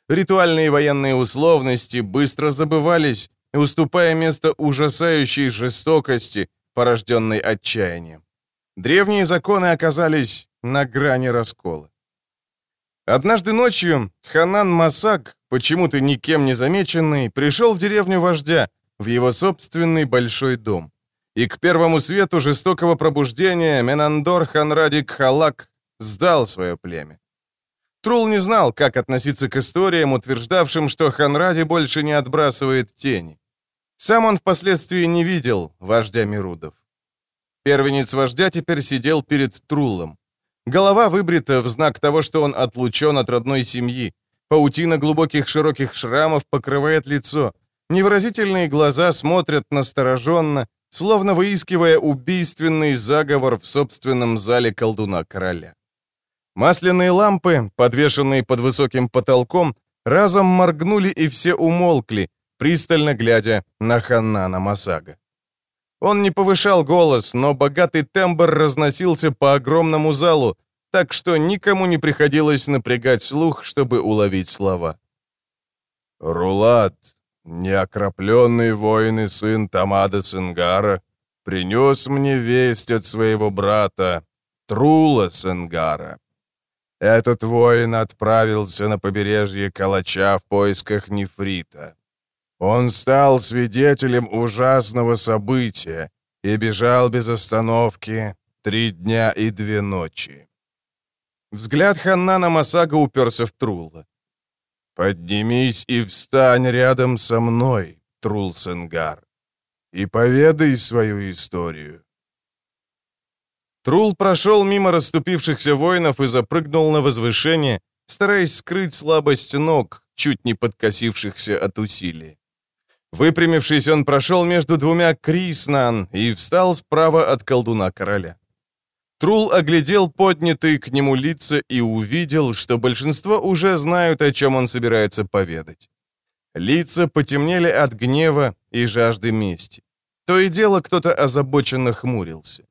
Ритуальные военные условности быстро забывались, уступая место ужасающей жестокости, порожденной отчаянием. Древние законы оказались на грани раскола. Однажды ночью Ханан Масак, почему-то никем не замеченный, пришел в деревню вождя, в его собственный большой дом. И к первому свету жестокого пробуждения Менандор Ханрадик Халак сдал свое племя. Трул не знал, как относиться к историям, утверждавшим, что Ханради больше не отбрасывает тени. Сам он впоследствии не видел вождя Мирудов. Первенец вождя теперь сидел перед Трулом. Голова выбрита в знак того, что он отлучен от родной семьи. Паутина глубоких широких шрамов покрывает лицо. Невыразительные глаза смотрят настороженно, словно выискивая убийственный заговор в собственном зале колдуна-короля. Масляные лампы, подвешенные под высоким потолком, разом моргнули и все умолкли, пристально глядя на Ханнана Масага. Он не повышал голос, но богатый тембр разносился по огромному залу, так что никому не приходилось напрягать слух, чтобы уловить слова. «Рулат, неокропленный воин и сын Тамада Сенгара, принес мне весть от своего брата, Трула Сенгара. Этот воин отправился на побережье Калача в поисках нефрита. Он стал свидетелем ужасного события и бежал без остановки три дня и две ночи. Взгляд Ханнана Масага уперся в Трулла. «Поднимись и встань рядом со мной, Трул Сенгар, и поведай свою историю». Трул прошел мимо расступившихся воинов и запрыгнул на возвышение, стараясь скрыть слабость ног, чуть не подкосившихся от усилий. Выпрямившись, он прошел между двумя Криснан и встал справа от колдуна короля. Трул оглядел поднятые к нему лица и увидел, что большинство уже знают, о чем он собирается поведать. Лица потемнели от гнева и жажды мести. То и дело кто-то озабоченно хмурился.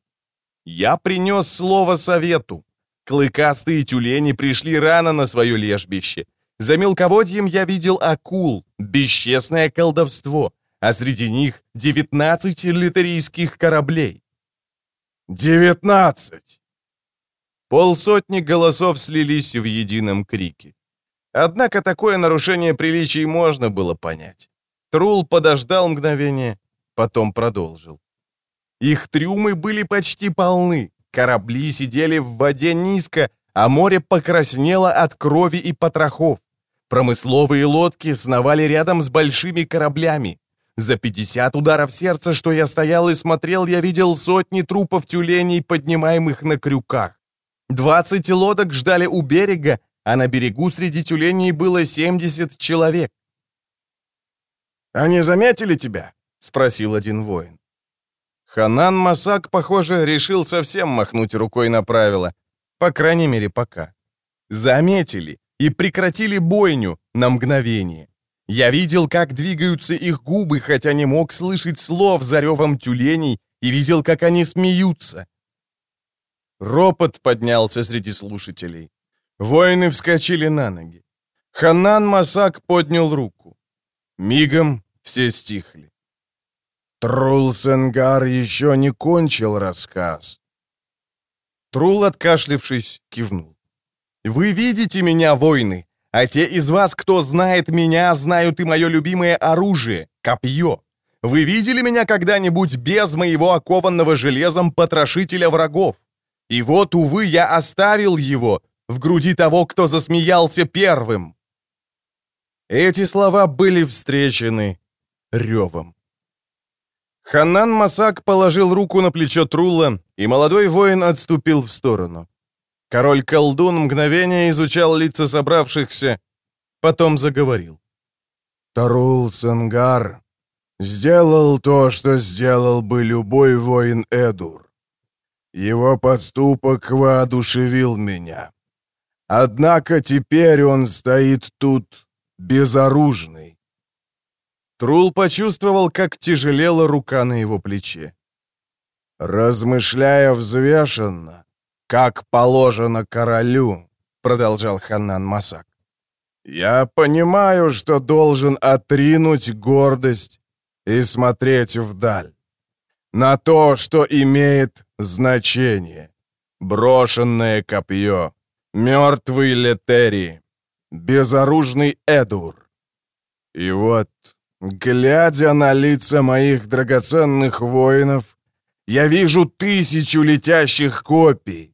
«Я принес слово совету. Клыкастые тюлени пришли рано на свое лежбище. За мелководьем я видел акул, бесчестное колдовство, а среди них 19 литерийских кораблей. «Девятнадцать!» Полсотни голосов слились в едином крике. Однако такое нарушение приличий можно было понять. Трул подождал мгновение, потом продолжил. Их трюмы были почти полны, корабли сидели в воде низко, а море покраснело от крови и потрохов. Промысловые лодки сновали рядом с большими кораблями. За 50 ударов сердца, что я стоял и смотрел, я видел сотни трупов тюленей, поднимаемых на крюках. 20 лодок ждали у берега, а на берегу среди тюленей было 70 человек. «Они заметили тебя?» — спросил один воин. Ханан Масак, похоже, решил совсем махнуть рукой на правила. По крайней мере, пока. Заметили и прекратили бойню на мгновение. Я видел, как двигаются их губы, хотя не мог слышать слов за ревом тюленей, и видел, как они смеются. Ропот поднялся среди слушателей. Воины вскочили на ноги. Ханан Масак поднял руку. Мигом все стихли. Трул Сенгар еще не кончил рассказ. Трул, откашлившись, кивнул. «Вы видите меня, воины, а те из вас, кто знает меня, знают и мое любимое оружие — копье. Вы видели меня когда-нибудь без моего окованного железом потрошителя врагов? И вот, увы, я оставил его в груди того, кто засмеялся первым». Эти слова были встречены ревом. Ханан Масак положил руку на плечо Трула, и молодой воин отступил в сторону. Король-колдун мгновение изучал лица собравшихся, потом заговорил. Тарул Сангар сделал то, что сделал бы любой воин Эдур. Его поступок воодушевил меня. Однако теперь он стоит тут безоружный. Трул почувствовал, как тяжелела рука на его плече. «Размышляя взвешенно, как положено королю», — продолжал Ханнан Масак, «я понимаю, что должен отринуть гордость и смотреть вдаль, на то, что имеет значение. Брошенное копье, мертвый Летери, безоружный Эдур. И вот, глядя на лица моих драгоценных воинов, я вижу тысячу летящих копий,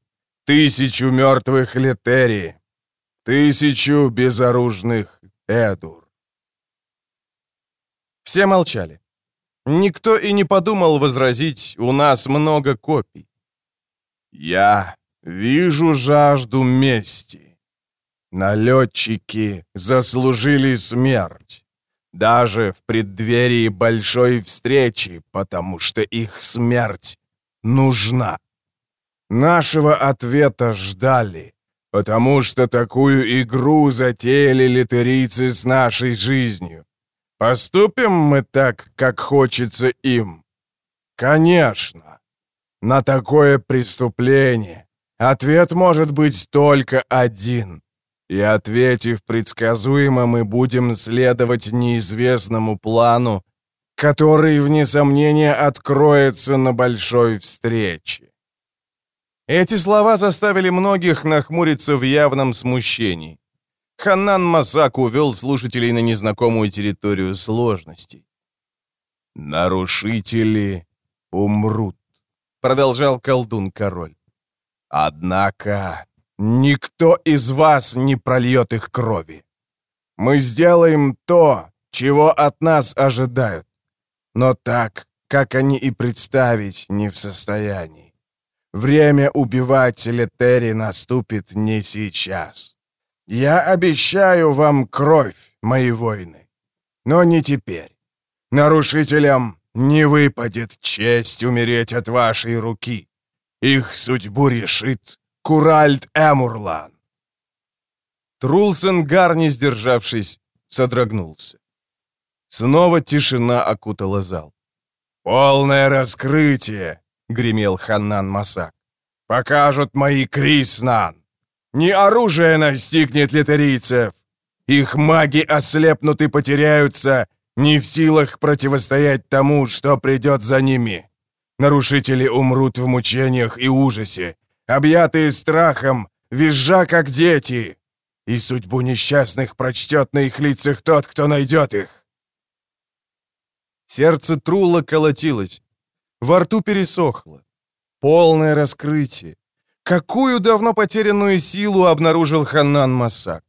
тысячу мертвых Летери, тысячу безоружных Эдур. Все молчали. Никто и не подумал возразить «у нас много копий». «Я вижу жажду мести. Налетчики заслужили смерть, даже в преддверии большой встречи, потому что их смерть нужна. Нашего ответа ждали, потому что такую игру затеяли литерийцы с нашей жизнью. Поступим мы так, как хочется им? Конечно. На такое преступление ответ может быть только один. И ответив предсказуемо, мы будем следовать неизвестному плану, который, вне сомнения, откроется на большой встрече. Эти слова заставили многих нахмуриться в явном смущении. Ханнан Масак увел слушателей на незнакомую территорию сложностей. «Нарушители умрут», — продолжал колдун-король. «Однако никто из вас не прольет их крови. Мы сделаем то, чего от нас ожидают, но так, как они и представить не в состоянии. Время убивать Летери наступит не сейчас. Я обещаю вам кровь, мои воины. Но не теперь. Нарушителям не выпадет честь умереть от вашей руки. Их судьбу решит Куральд Эмурлан. Трулсенгар, не сдержавшись, содрогнулся. Снова тишина окутала зал. «Полное раскрытие!» — гремел Ханнан Масак. «Покажут мои Криснан!» Не оружие настигнет литерийцев. Их маги ослепнут и потеряются, не в силах противостоять тому, что придет за ними. Нарушители умрут в мучениях и ужасе, объятые страхом, визжа как дети. И судьбу несчастных прочтет на их лицах тот, кто найдет их. Сердце Трула колотилось, во рту пересохло. Полное раскрытие. Какую давно потерянную силу обнаружил Ханнан Масак?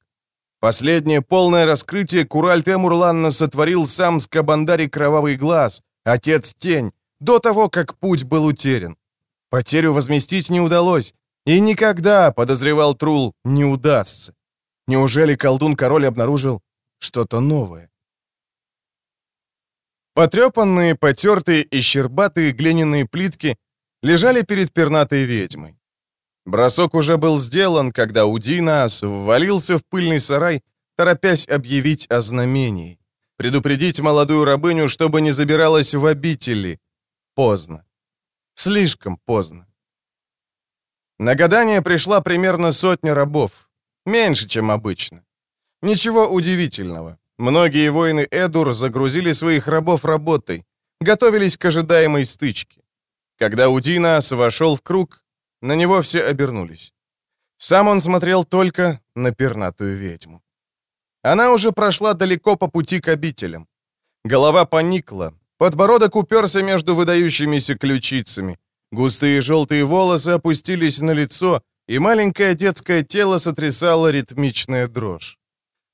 Последнее полное раскрытие Кураль Темурланна сотворил сам с Кабандари Кровавый Глаз, Отец Тень, до того, как путь был утерян. Потерю возместить не удалось, и никогда, подозревал Трул, не удастся. Неужели колдун-король обнаружил что-то новое? Потрепанные, потертые и щербатые глиняные плитки лежали перед пернатой ведьмой. Бросок уже был сделан, когда Удинас ввалился в пыльный сарай, торопясь объявить о знамении. Предупредить молодую рабыню, чтобы не забиралась в обители. Поздно. Слишком поздно. На гадание пришла примерно сотня рабов. Меньше, чем обычно. Ничего удивительного. Многие воины Эдур загрузили своих рабов работой, готовились к ожидаемой стычке. Когда Удинас вошел в круг, на него все обернулись. Сам он смотрел только на пернатую ведьму. Она уже прошла далеко по пути к обителям. Голова поникла, подбородок уперся между выдающимися ключицами, густые желтые волосы опустились на лицо, и маленькое детское тело сотрясало ритмичная дрожь.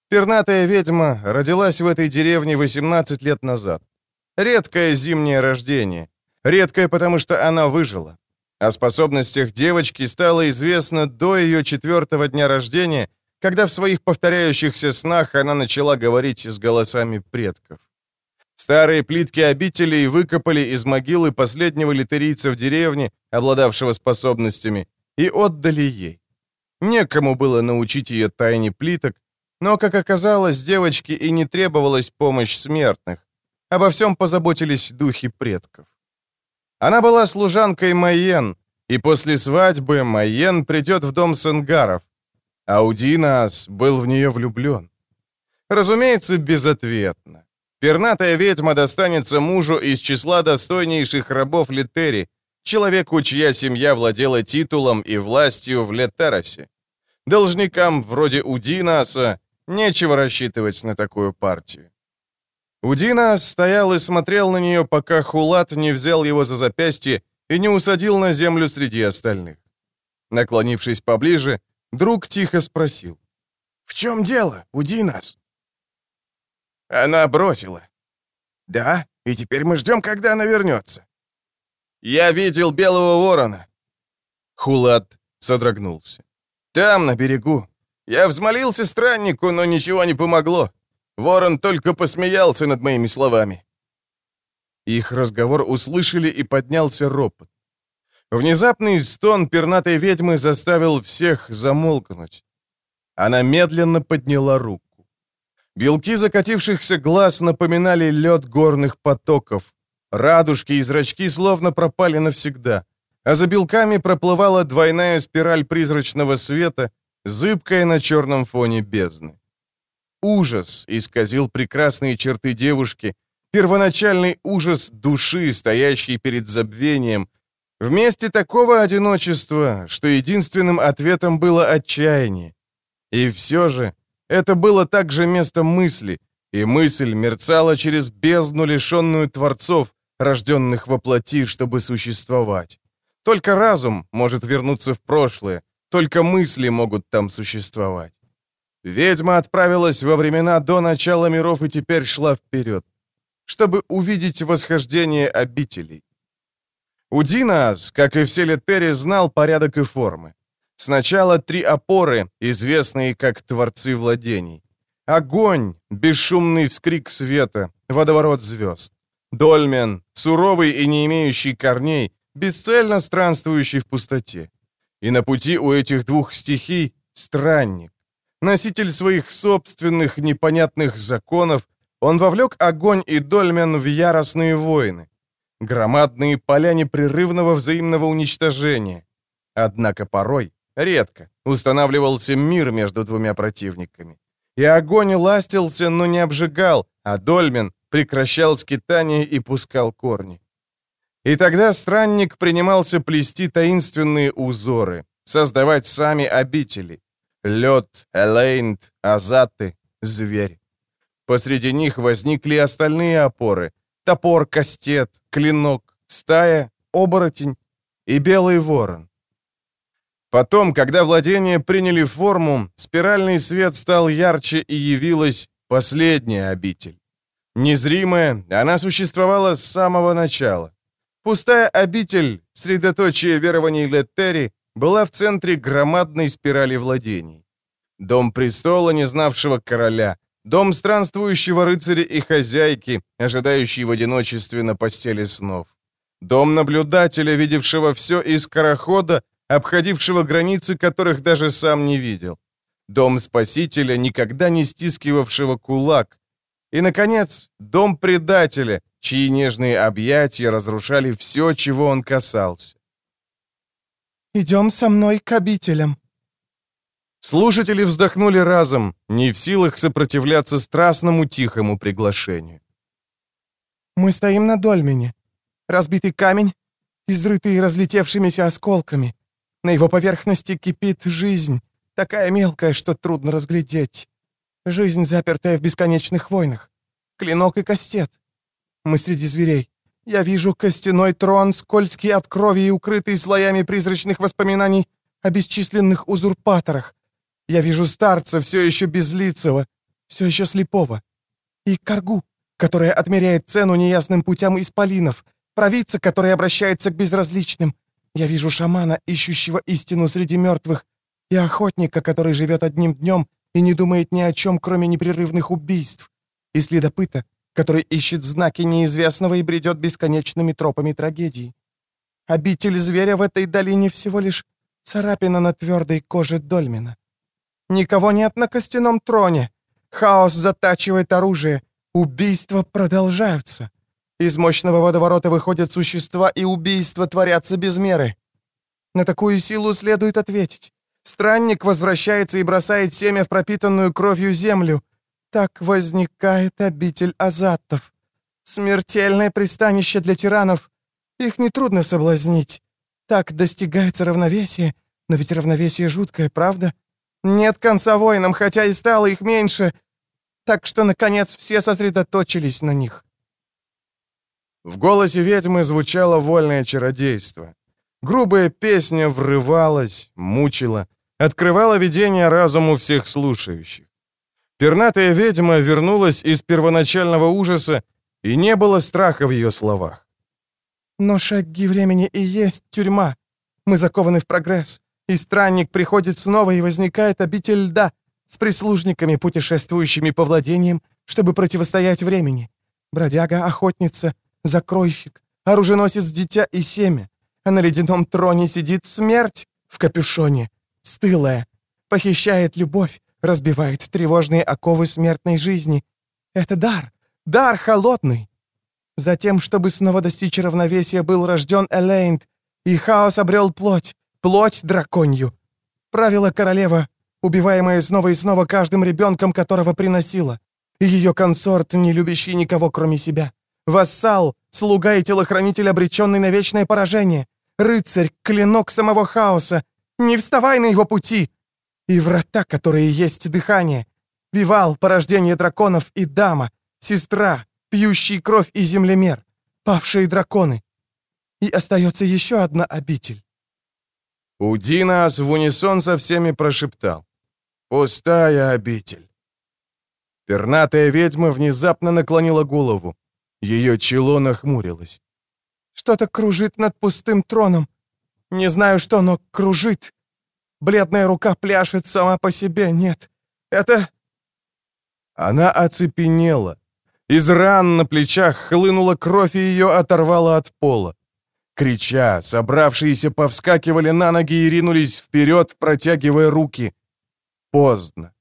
Пернатая ведьма родилась в этой деревне 18 лет назад. Редкое зимнее рождение. Редкое, потому что она выжила. О способностях девочки стало известно до ее четвертого дня рождения, когда в своих повторяющихся снах она начала говорить с голосами предков. Старые плитки обителей выкопали из могилы последнего литерийца в деревне, обладавшего способностями, и отдали ей. Некому было научить ее тайне плиток, но, как оказалось, девочке и не требовалась помощь смертных. Обо всем позаботились духи предков. Она была служанкой Майен, и после свадьбы Майен придет в дом Сенгаров. Аудинас был в нее влюблен. Разумеется, безответно. Пернатая ведьма достанется мужу из числа достойнейших рабов Летери, человеку, чья семья владела титулом и властью в Летеросе. Должникам вроде Удинаса нечего рассчитывать на такую партию. Удина стоял и смотрел на нее, пока Хулат не взял его за запястье и не усадил на землю среди остальных. Наклонившись поближе, друг тихо спросил. «В чем дело, Удинас?» Она бросила. «Да, и теперь мы ждем, когда она вернется». «Я видел белого ворона». Хулат содрогнулся. «Там, на берегу. Я взмолился страннику, но ничего не помогло. Ворон только посмеялся над моими словами. Их разговор услышали, и поднялся ропот. Внезапный стон пернатой ведьмы заставил всех замолкнуть. Она медленно подняла руку. Белки закатившихся глаз напоминали лед горных потоков. Радужки и зрачки словно пропали навсегда, а за белками проплывала двойная спираль призрачного света, зыбкая на черном фоне бездны. Ужас исказил прекрасные черты девушки, первоначальный ужас души, стоящий перед забвением. Вместе такого одиночества, что единственным ответом было отчаяние. И все же это было также место мысли, и мысль мерцала через бездну, лишенную творцов, рожденных во плоти, чтобы существовать. Только разум может вернуться в прошлое, только мысли могут там существовать. Ведьма отправилась во времена до начала миров и теперь шла вперед, чтобы увидеть восхождение обителей. Удинас, как и все Летери, знал порядок и формы. Сначала три опоры, известные как Творцы Владений. Огонь, бесшумный вскрик света, водоворот звезд. Дольмен, суровый и не имеющий корней, бесцельно странствующий в пустоте. И на пути у этих двух стихий — странник. Носитель своих собственных непонятных законов, он вовлек огонь и дольмен в яростные войны. Громадные поля непрерывного взаимного уничтожения. Однако порой, редко, устанавливался мир между двумя противниками. И огонь ластился, но не обжигал, а дольмен прекращал скитание и пускал корни. И тогда странник принимался плести таинственные узоры, создавать сами обители. Лед, Элейнд, Азаты, зверь. Посреди них возникли остальные опоры. Топор, кастет, клинок, стая, оборотень и белый ворон. Потом, когда владения приняли форму, спиральный свет стал ярче и явилась последняя обитель. Незримая, она существовала с самого начала. Пустая обитель, средоточие верований Леттери, была в центре громадной спирали владений. Дом престола, не знавшего короля, дом странствующего рыцаря и хозяйки, ожидающий в одиночестве на постели снов. Дом наблюдателя, видевшего все из скорохода, обходившего границы, которых даже сам не видел. Дом спасителя, никогда не стискивавшего кулак. И, наконец, дом предателя, чьи нежные объятия разрушали все, чего он касался. «Идем со мной к обителям». Слушатели вздохнули разом, не в силах сопротивляться страстному тихому приглашению. «Мы стоим на Дольмене. Разбитый камень, изрытый разлетевшимися осколками. На его поверхности кипит жизнь, такая мелкая, что трудно разглядеть. Жизнь, запертая в бесконечных войнах. Клинок и кастет. Мы среди зверей. Я вижу костяной трон, скользкий от крови и укрытый слоями призрачных воспоминаний о бесчисленных узурпаторах. Я вижу старца, все еще безлицего, все еще слепого. И коргу, которая отмеряет цену неясным путям исполинов, провидца, который обращается к безразличным. Я вижу шамана, ищущего истину среди мертвых, и охотника, который живет одним днем и не думает ни о чем, кроме непрерывных убийств, и следопыта, который ищет знаки неизвестного и бредет бесконечными тропами трагедий. Обитель зверя в этой долине всего лишь царапина на твердой коже Дольмена. Никого нет на костяном троне. Хаос затачивает оружие. Убийства продолжаются. Из мощного водоворота выходят существа, и убийства творятся без меры. На такую силу следует ответить. Странник возвращается и бросает семя в пропитанную кровью землю. Так возникает обитель азаттов. Смертельное пристанище для тиранов. Их нетрудно соблазнить. Так достигается равновесие. Но ведь равновесие жуткое, правда? Нет конца воинам, хотя и стало их меньше. Так что, наконец, все сосредоточились на них. В голосе ведьмы звучало вольное чародейство. Грубая песня врывалась, мучила, открывала видение разуму всех слушающих. Пернатая ведьма вернулась из первоначального ужаса, и не было страха в ее словах. «Но шаги времени и есть тюрьма. Мы закованы в прогресс, и странник приходит снова, и возникает обитель льда с прислужниками, путешествующими по владениям, чтобы противостоять времени. Бродяга, охотница, закройщик, оруженосец дитя и семя, а на ледяном троне сидит смерть в капюшоне, стылая, похищает любовь, разбивает тревожные оковы смертной жизни. Это дар, дар холодный. Затем, чтобы снова достичь равновесия, был рожден Элейнд, и хаос обрел плоть, плоть драконью. Правила королева, убиваемая снова и снова каждым ребенком, которого приносила. Ее консорт, не любящий никого, кроме себя. Вассал, слуга и телохранитель, обреченный на вечное поражение. Рыцарь, клинок самого хаоса. Не вставай на его пути! И врата, которые есть дыхание. Вивал, порождение драконов, и дама, сестра, пьющий кровь и землемер, павшие драконы. И остается еще одна обитель. Удинас в унисон со всеми прошептал. «Пустая обитель». Пернатая ведьма внезапно наклонила голову. Ее чело нахмурилось. «Что-то кружит над пустым троном. Не знаю что, но кружит. Бледная рука пляшет сама по себе. Нет, это...» Она оцепенела. Из ран на плечах хлынула кровь, и ее оторвало от пола. Крича, собравшиеся повскакивали на ноги и ринулись вперед, протягивая руки. Поздно.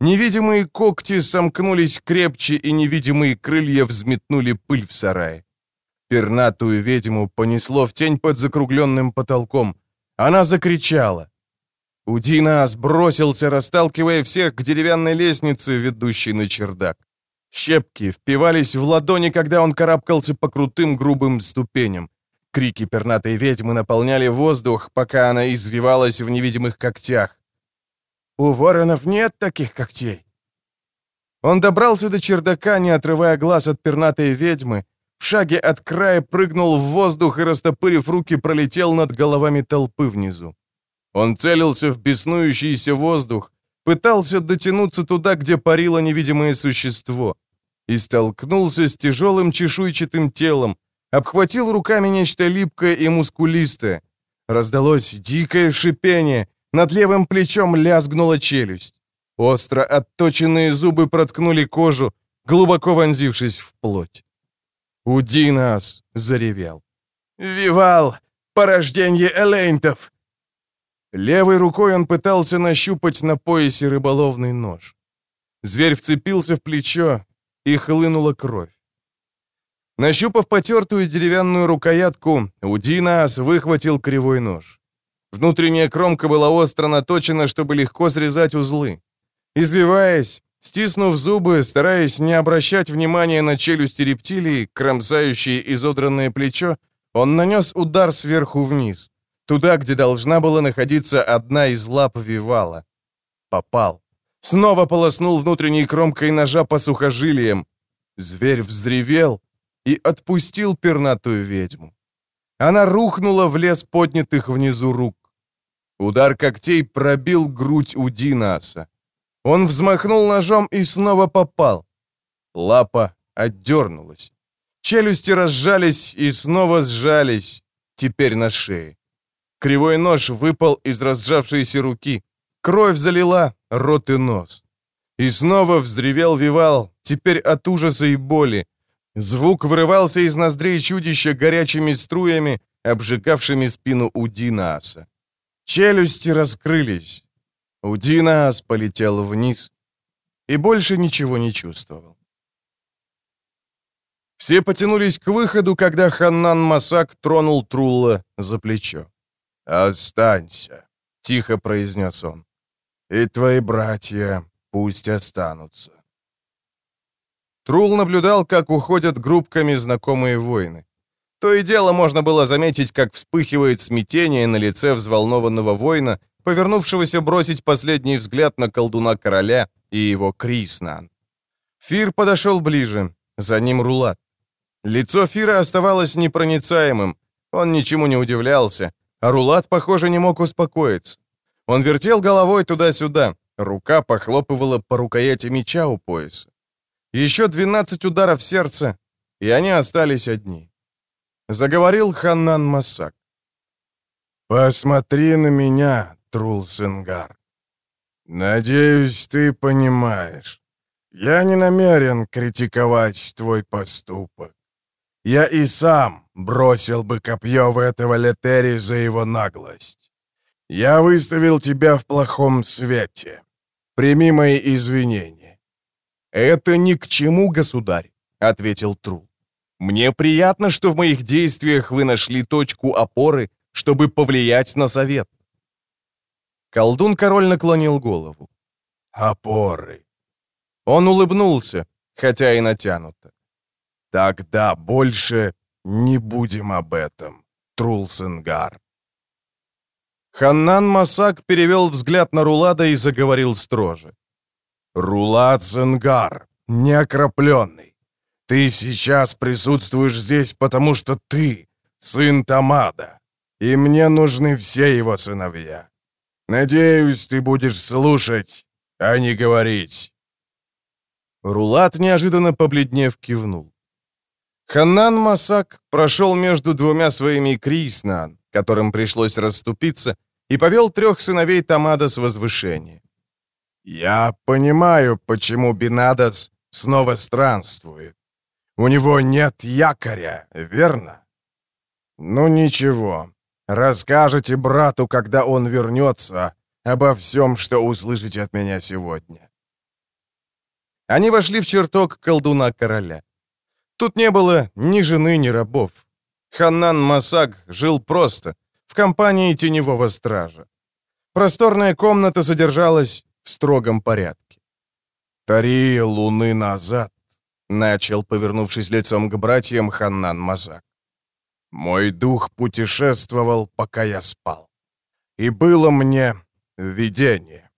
Невидимые когти сомкнулись крепче, и невидимые крылья взметнули пыль в сарае. Пернатую ведьму понесло в тень под закругленным потолком. Она закричала. Удина сбросился, расталкивая всех к деревянной лестнице, ведущей на чердак. Щепки впивались в ладони, когда он карабкался по крутым грубым ступеням. Крики пернатой ведьмы наполняли воздух, пока она извивалась в невидимых когтях. «У воронов нет таких когтей!» Он добрался до чердака, не отрывая глаз от пернатой ведьмы, в шаге от края прыгнул в воздух и, растопырив руки, пролетел над головами толпы внизу. Он целился в беснующийся воздух, пытался дотянуться туда, где парило невидимое существо, и столкнулся с тяжелым чешуйчатым телом, обхватил руками нечто липкое и мускулистое. Раздалось дикое шипение, над левым плечом лязгнула челюсть. Остро отточенные зубы проткнули кожу, глубоко вонзившись в плоть. Удинас заревел. «Вивал! Порождение элейнтов!» Левой рукой он пытался нащупать на поясе рыболовный нож. Зверь вцепился в плечо, и хлынула кровь. Нащупав потертую деревянную рукоятку, Удинас выхватил кривой нож. Внутренняя кромка была остро наточена, чтобы легко срезать узлы. Извиваясь, стиснув зубы, стараясь не обращать внимания на челюсти рептилии, кромсающие изодранное плечо, он нанес удар сверху вниз, туда, где должна была находиться одна из лап Вивала. Попал. Снова полоснул внутренней кромкой ножа по сухожилиям. Зверь взревел, и отпустил пернатую ведьму. Она рухнула в лес поднятых внизу рук. Удар когтей пробил грудь у Динаса. Он взмахнул ножом и снова попал. Лапа отдернулась. Челюсти разжались и снова сжались, теперь на шее. Кривой нож выпал из разжавшейся руки. Кровь залила рот и нос. И снова взревел Вивал, теперь от ужаса и боли. Звук вырывался из ноздрей чудища горячими струями, обжигавшими спину Удинааса. Челюсти раскрылись. Удинаас полетел вниз и больше ничего не чувствовал. Все потянулись к выходу, когда Ханнан Масак тронул Трулла за плечо. «Останься», — тихо произнес он. «И твои братья пусть останутся». Трул наблюдал, как уходят группками знакомые воины. То и дело можно было заметить, как вспыхивает смятение на лице взволнованного воина, повернувшегося бросить последний взгляд на колдуна короля и его Криснан. Фир подошел ближе, за ним Рулат. Лицо Фира оставалось непроницаемым, он ничему не удивлялся, а Рулат, похоже, не мог успокоиться. Он вертел головой туда-сюда, рука похлопывала по рукояти меча у пояса. Еще 12 ударов сердца, и они остались одни. Заговорил Ханнан Масак. «Посмотри на меня, Трул Сенгар. Надеюсь, ты понимаешь. Я не намерен критиковать твой поступок. Я и сам бросил бы копье в этого Летери за его наглость. Я выставил тебя в плохом свете. Прими мои извинения». «Это ни к чему, государь», — ответил Тру. «Мне приятно, что в моих действиях вы нашли точку опоры, чтобы повлиять на совет». Колдун-король наклонил голову. «Опоры». Он улыбнулся, хотя и натянуто. Тогда больше не будем об этом, Трулсенгар. Ханнан Масак перевел взгляд на Рулада и заговорил строже. «Рулад Сенгар, неокропленный, ты сейчас присутствуешь здесь, потому что ты сын Тамада, и мне нужны все его сыновья. Надеюсь, ты будешь слушать, а не говорить». Рулат, неожиданно побледнев, кивнул. Ханнан Масак прошел между двумя своими Криснан, которым пришлось расступиться, и повел трех сыновей Тамада с возвышения. «Я понимаю, почему Бинадас снова странствует. У него нет якоря, верно? Ну ничего, расскажете брату, когда он вернется, обо всем, что услышите от меня сегодня». Они вошли в чертог колдуна короля. Тут не было ни жены, ни рабов. Ханнан Масаг жил просто, в компании теневого стража. Просторная комната содержалась в строгом порядке. «Три луны назад», — начал, повернувшись лицом к братьям Ханнан Мазак. «Мой дух путешествовал, пока я спал. И было мне видение.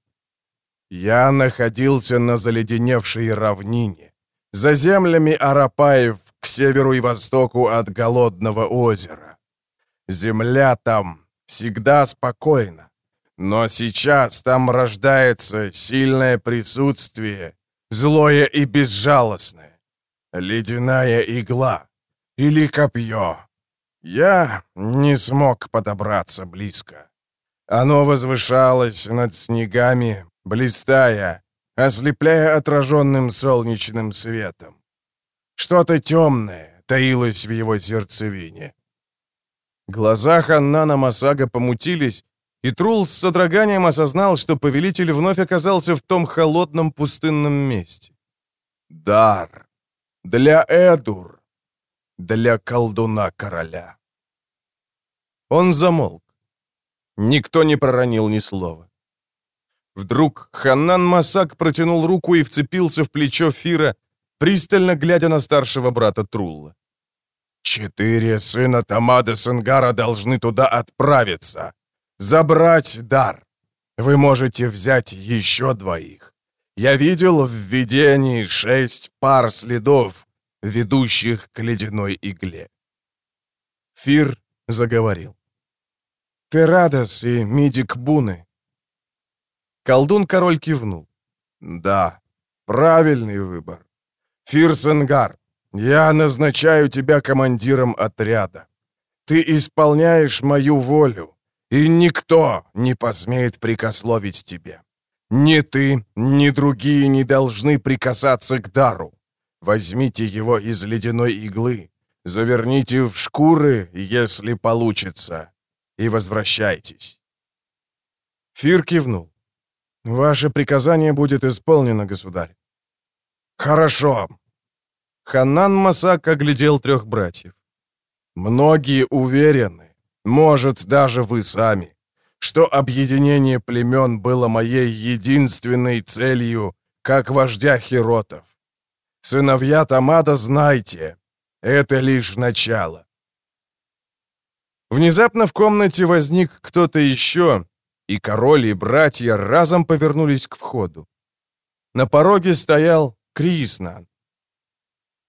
Я находился на заледеневшей равнине за землями Арапаев к северу и востоку от Голодного озера. Земля там всегда спокойна, но сейчас там рождается сильное присутствие, злое и безжалостное, ледяная игла или копье. Я не смог подобраться близко. Оно возвышалось над снегами, блистая, ослепляя отраженным солнечным светом. Что-то темное таилось в его сердцевине. Глаза Ханнана Масага помутились, и Трул с содроганием осознал, что повелитель вновь оказался в том холодном пустынном месте. «Дар! Для Эдур! Для колдуна короля!» Он замолк. Никто не проронил ни слова. Вдруг Ханнан Масак протянул руку и вцепился в плечо Фира, пристально глядя на старшего брата Трулла. «Четыре сына Тамада Сенгара должны туда отправиться. Забрать дар. Вы можете взять еще двоих. Я видел в видении шесть пар следов, ведущих к ледяной игле». Фир заговорил. «Терадос и Мидик Буны, Колдун-король кивнул. «Да, правильный выбор. Фирсенгар, я назначаю тебя командиром отряда. Ты исполняешь мою волю, и никто не посмеет прикословить тебе. Ни ты, ни другие не должны прикасаться к дару. Возьмите его из ледяной иглы, заверните в шкуры, если получится, и возвращайтесь». Фир кивнул. «Ваше приказание будет исполнено, государь». «Хорошо». Ханан Масак оглядел трех братьев. «Многие уверены, может, даже вы сами, что объединение племен было моей единственной целью, как вождя хиротов. Сыновья Тамада, знайте, это лишь начало. Внезапно в комнате возник кто-то еще, и король и братья разом повернулись к входу. На пороге стоял Криснан.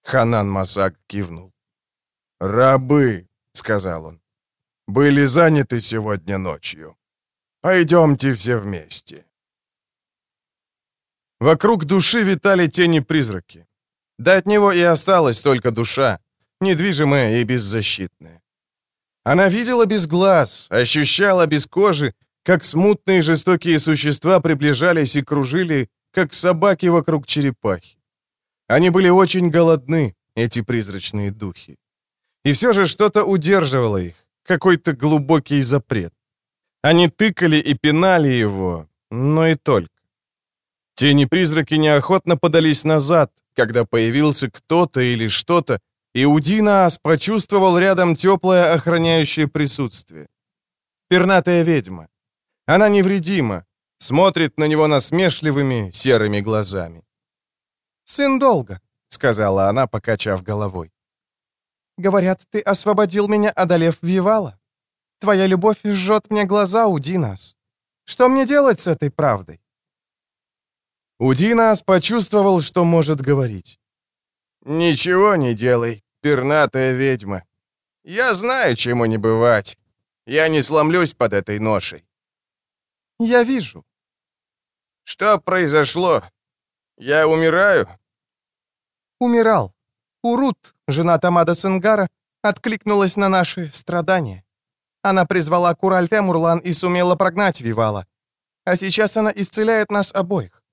Ханан Масак кивнул. «Рабы», — сказал он, — «были заняты сегодня ночью. Пойдемте все вместе». Вокруг души витали тени-призраки. Да от него и осталась только душа, недвижимая и беззащитная. Она видела без глаз, ощущала без кожи, как смутные жестокие существа приближались и кружили, как собаки вокруг черепахи. Они были очень голодны, эти призрачные духи. И все же что-то удерживало их, какой-то глубокий запрет. Они тыкали и пинали его, но и только. Тени-призраки неохотно подались назад, когда появился кто-то или что-то, и Удинаас почувствовал рядом теплое охраняющее присутствие. Пернатая ведьма. Она невредима, смотрит на него насмешливыми серыми глазами. «Сын долго», — сказала она, покачав головой. «Говорят, ты освободил меня, одолев Вивала. Твоя любовь жжет мне глаза, Удинас. Что мне делать с этой правдой?» Удинас почувствовал, что может говорить. «Ничего не делай, пернатая ведьма. Я знаю, чему не бывать. Я не сломлюсь под этой ношей». «Я вижу». «Что произошло? Я умираю?» «Умирал. Урут, жена Тамада Сенгара, откликнулась на наши страдания. Она призвала Кураль-Темурлан и сумела прогнать Вивала. А сейчас она исцеляет нас обоих.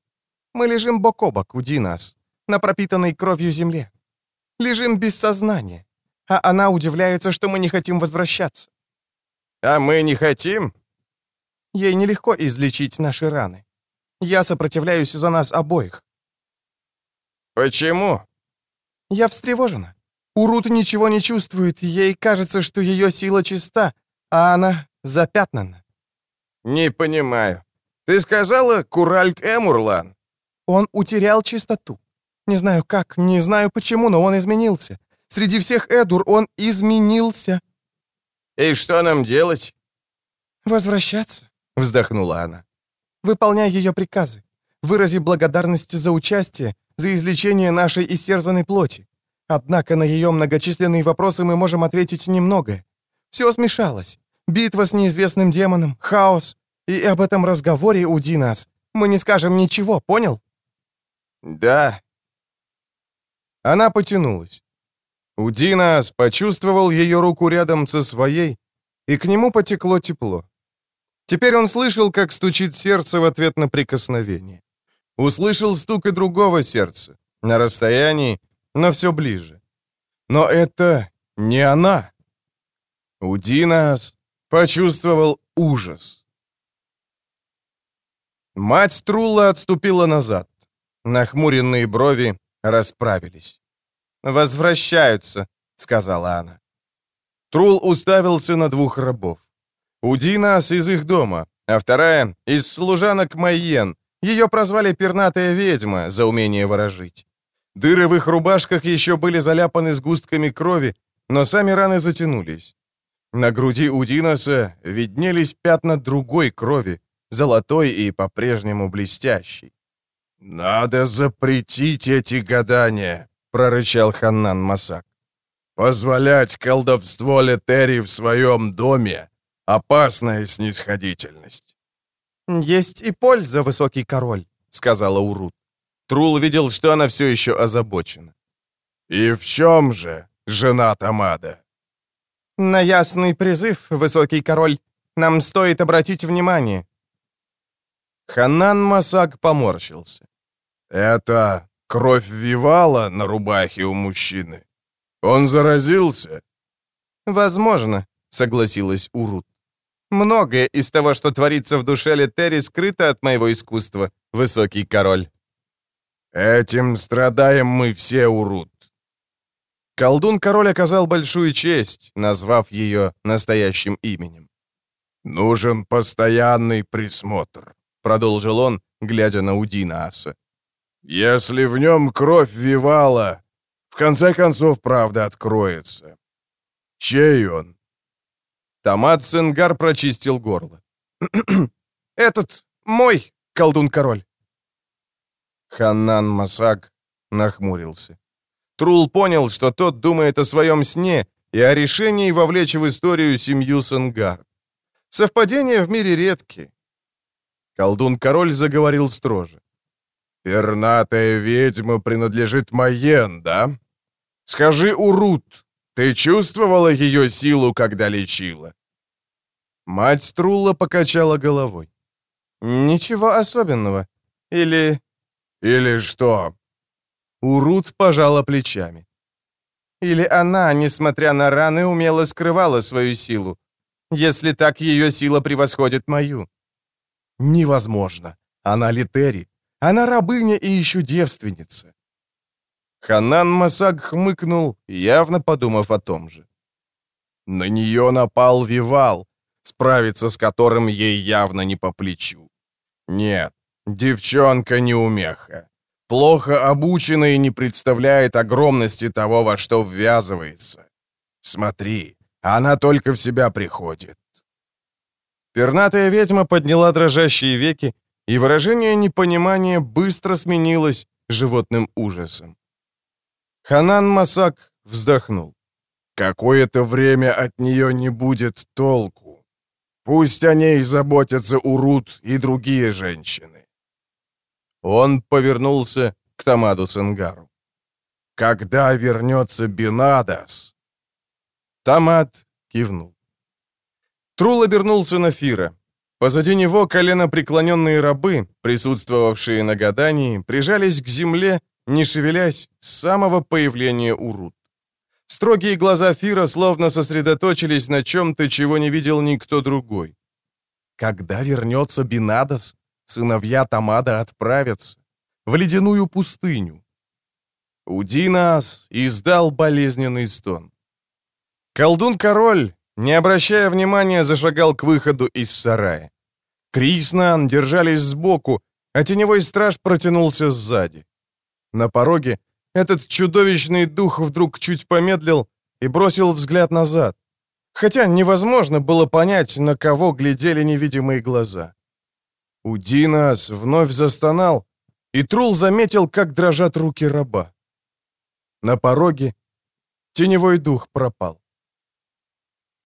Мы лежим бок о бок, уди нас, на пропитанной кровью земле. Лежим без сознания. А она удивляется, что мы не хотим возвращаться. А мы не хотим? Ей нелегко излечить наши раны. Я сопротивляюсь за нас обоих. Почему? Я встревожена. Урут ничего не чувствует, ей кажется, что ее сила чиста, а она запятнана. Не понимаю. Ты сказала Куральт Эмурлан? Он утерял чистоту. Не знаю как, не знаю почему, но он изменился. Среди всех Эдур он изменился. И что нам делать? Возвращаться, вздохнула она. Выполняй ее приказы. Вырази благодарность за участие, за излечение нашей истерзанной плоти. Однако на ее многочисленные вопросы мы можем ответить немного. Все смешалось. Битва с неизвестным демоном, хаос. И об этом разговоре уди нас. Мы не скажем ничего, понял? Да. Она потянулась. Удинас почувствовал ее руку рядом со своей, и к нему потекло тепло. Теперь он слышал, как стучит сердце в ответ на прикосновение. Услышал стук и другого сердца, на расстоянии, но все ближе. Но это не она. Удинас почувствовал ужас. Мать Трула отступила назад. Нахмуренные брови расправились. «Возвращаются», — сказала она. Трул уставился на двух рабов. Удинас из их дома, а вторая — из служанок Майен. Ее прозвали «пернатая ведьма» за умение ворожить. Дыры в их рубашках еще были заляпаны сгустками крови, но сами раны затянулись. На груди у Диноса виднелись пятна другой крови, золотой и по-прежнему блестящей. «Надо запретить эти гадания», — прорычал Ханнан Масак. «Позволять колдовство Летери в своем доме — опасная снисходительность». «Есть и польза, высокий король», — сказала Урут. Трул видел, что она все еще озабочена. «И в чем же, жена Тамада?» «На ясный призыв, высокий король, Нам стоит обратить внимание». Ханан Масак поморщился. «Это кровь Вивала на рубахе у мужчины. Он заразился?» «Возможно», — согласилась Урут. «Многое из того, что творится в душе Летери, скрыто от моего искусства, высокий король». «Этим страдаем мы все, Урут». Колдун-король оказал большую честь, назвав ее настоящим именем. «Нужен постоянный присмотр», — продолжил он, глядя на Удина Аса. «Если в нем кровь Вивала, в конце концов правда откроется. Чей он?» Томат Сенгар прочистил горло. «Этот мой колдун-король». Ханнан Масак нахмурился. Трул понял, что тот думает о своем сне и о решении вовлечь в историю семью Сенгар. Совпадения в мире редки. Колдун-король заговорил строже. «Пернатая ведьма принадлежит Майен, да? Скажи, Урут, ты чувствовала ее силу, когда лечила?» Мать Трулла покачала головой. «Ничего особенного. Или...» «Или что?» Урут пожала плечами. «Или она, несмотря на раны, умело скрывала свою силу. Если так, ее сила превосходит мою». «Невозможно. Она Литери. Она рабыня и еще девственница». Ханан Масаг хмыкнул, явно подумав о том же. На нее напал Вивал, справиться с которым ей явно не по плечу. Нет, девчонка не умеха. Плохо обучена и не представляет огромности того, во что ввязывается. Смотри, она только в себя приходит. Пернатая ведьма подняла дрожащие веки, и выражение непонимания быстро сменилось животным ужасом. Ханан Масак вздохнул. Какое-то время от нее не будет толку. Пусть о ней заботятся Урут и другие женщины. Он повернулся к Тамаду Сенгару. «Когда вернется Бинадас?» Тамад кивнул. Трул обернулся на Фира. Позади него колено преклоненные рабы, присутствовавшие на гадании, прижались к земле, не шевелясь, с самого появления Урут. Строгие глаза Фира словно сосредоточились на чем-то, чего не видел никто другой. Когда вернется Бинадас, сыновья Тамада отправятся в ледяную пустыню. Удинас издал болезненный стон. Колдун-король, не обращая внимания, зашагал к выходу из сарая. Криснан держались сбоку, а теневой страж протянулся сзади. На пороге этот чудовищный дух вдруг чуть помедлил и бросил взгляд назад. Хотя невозможно было понять, на кого глядели невидимые глаза. Удинас вновь застонал, и Трул заметил, как дрожат руки раба. На пороге теневой дух пропал.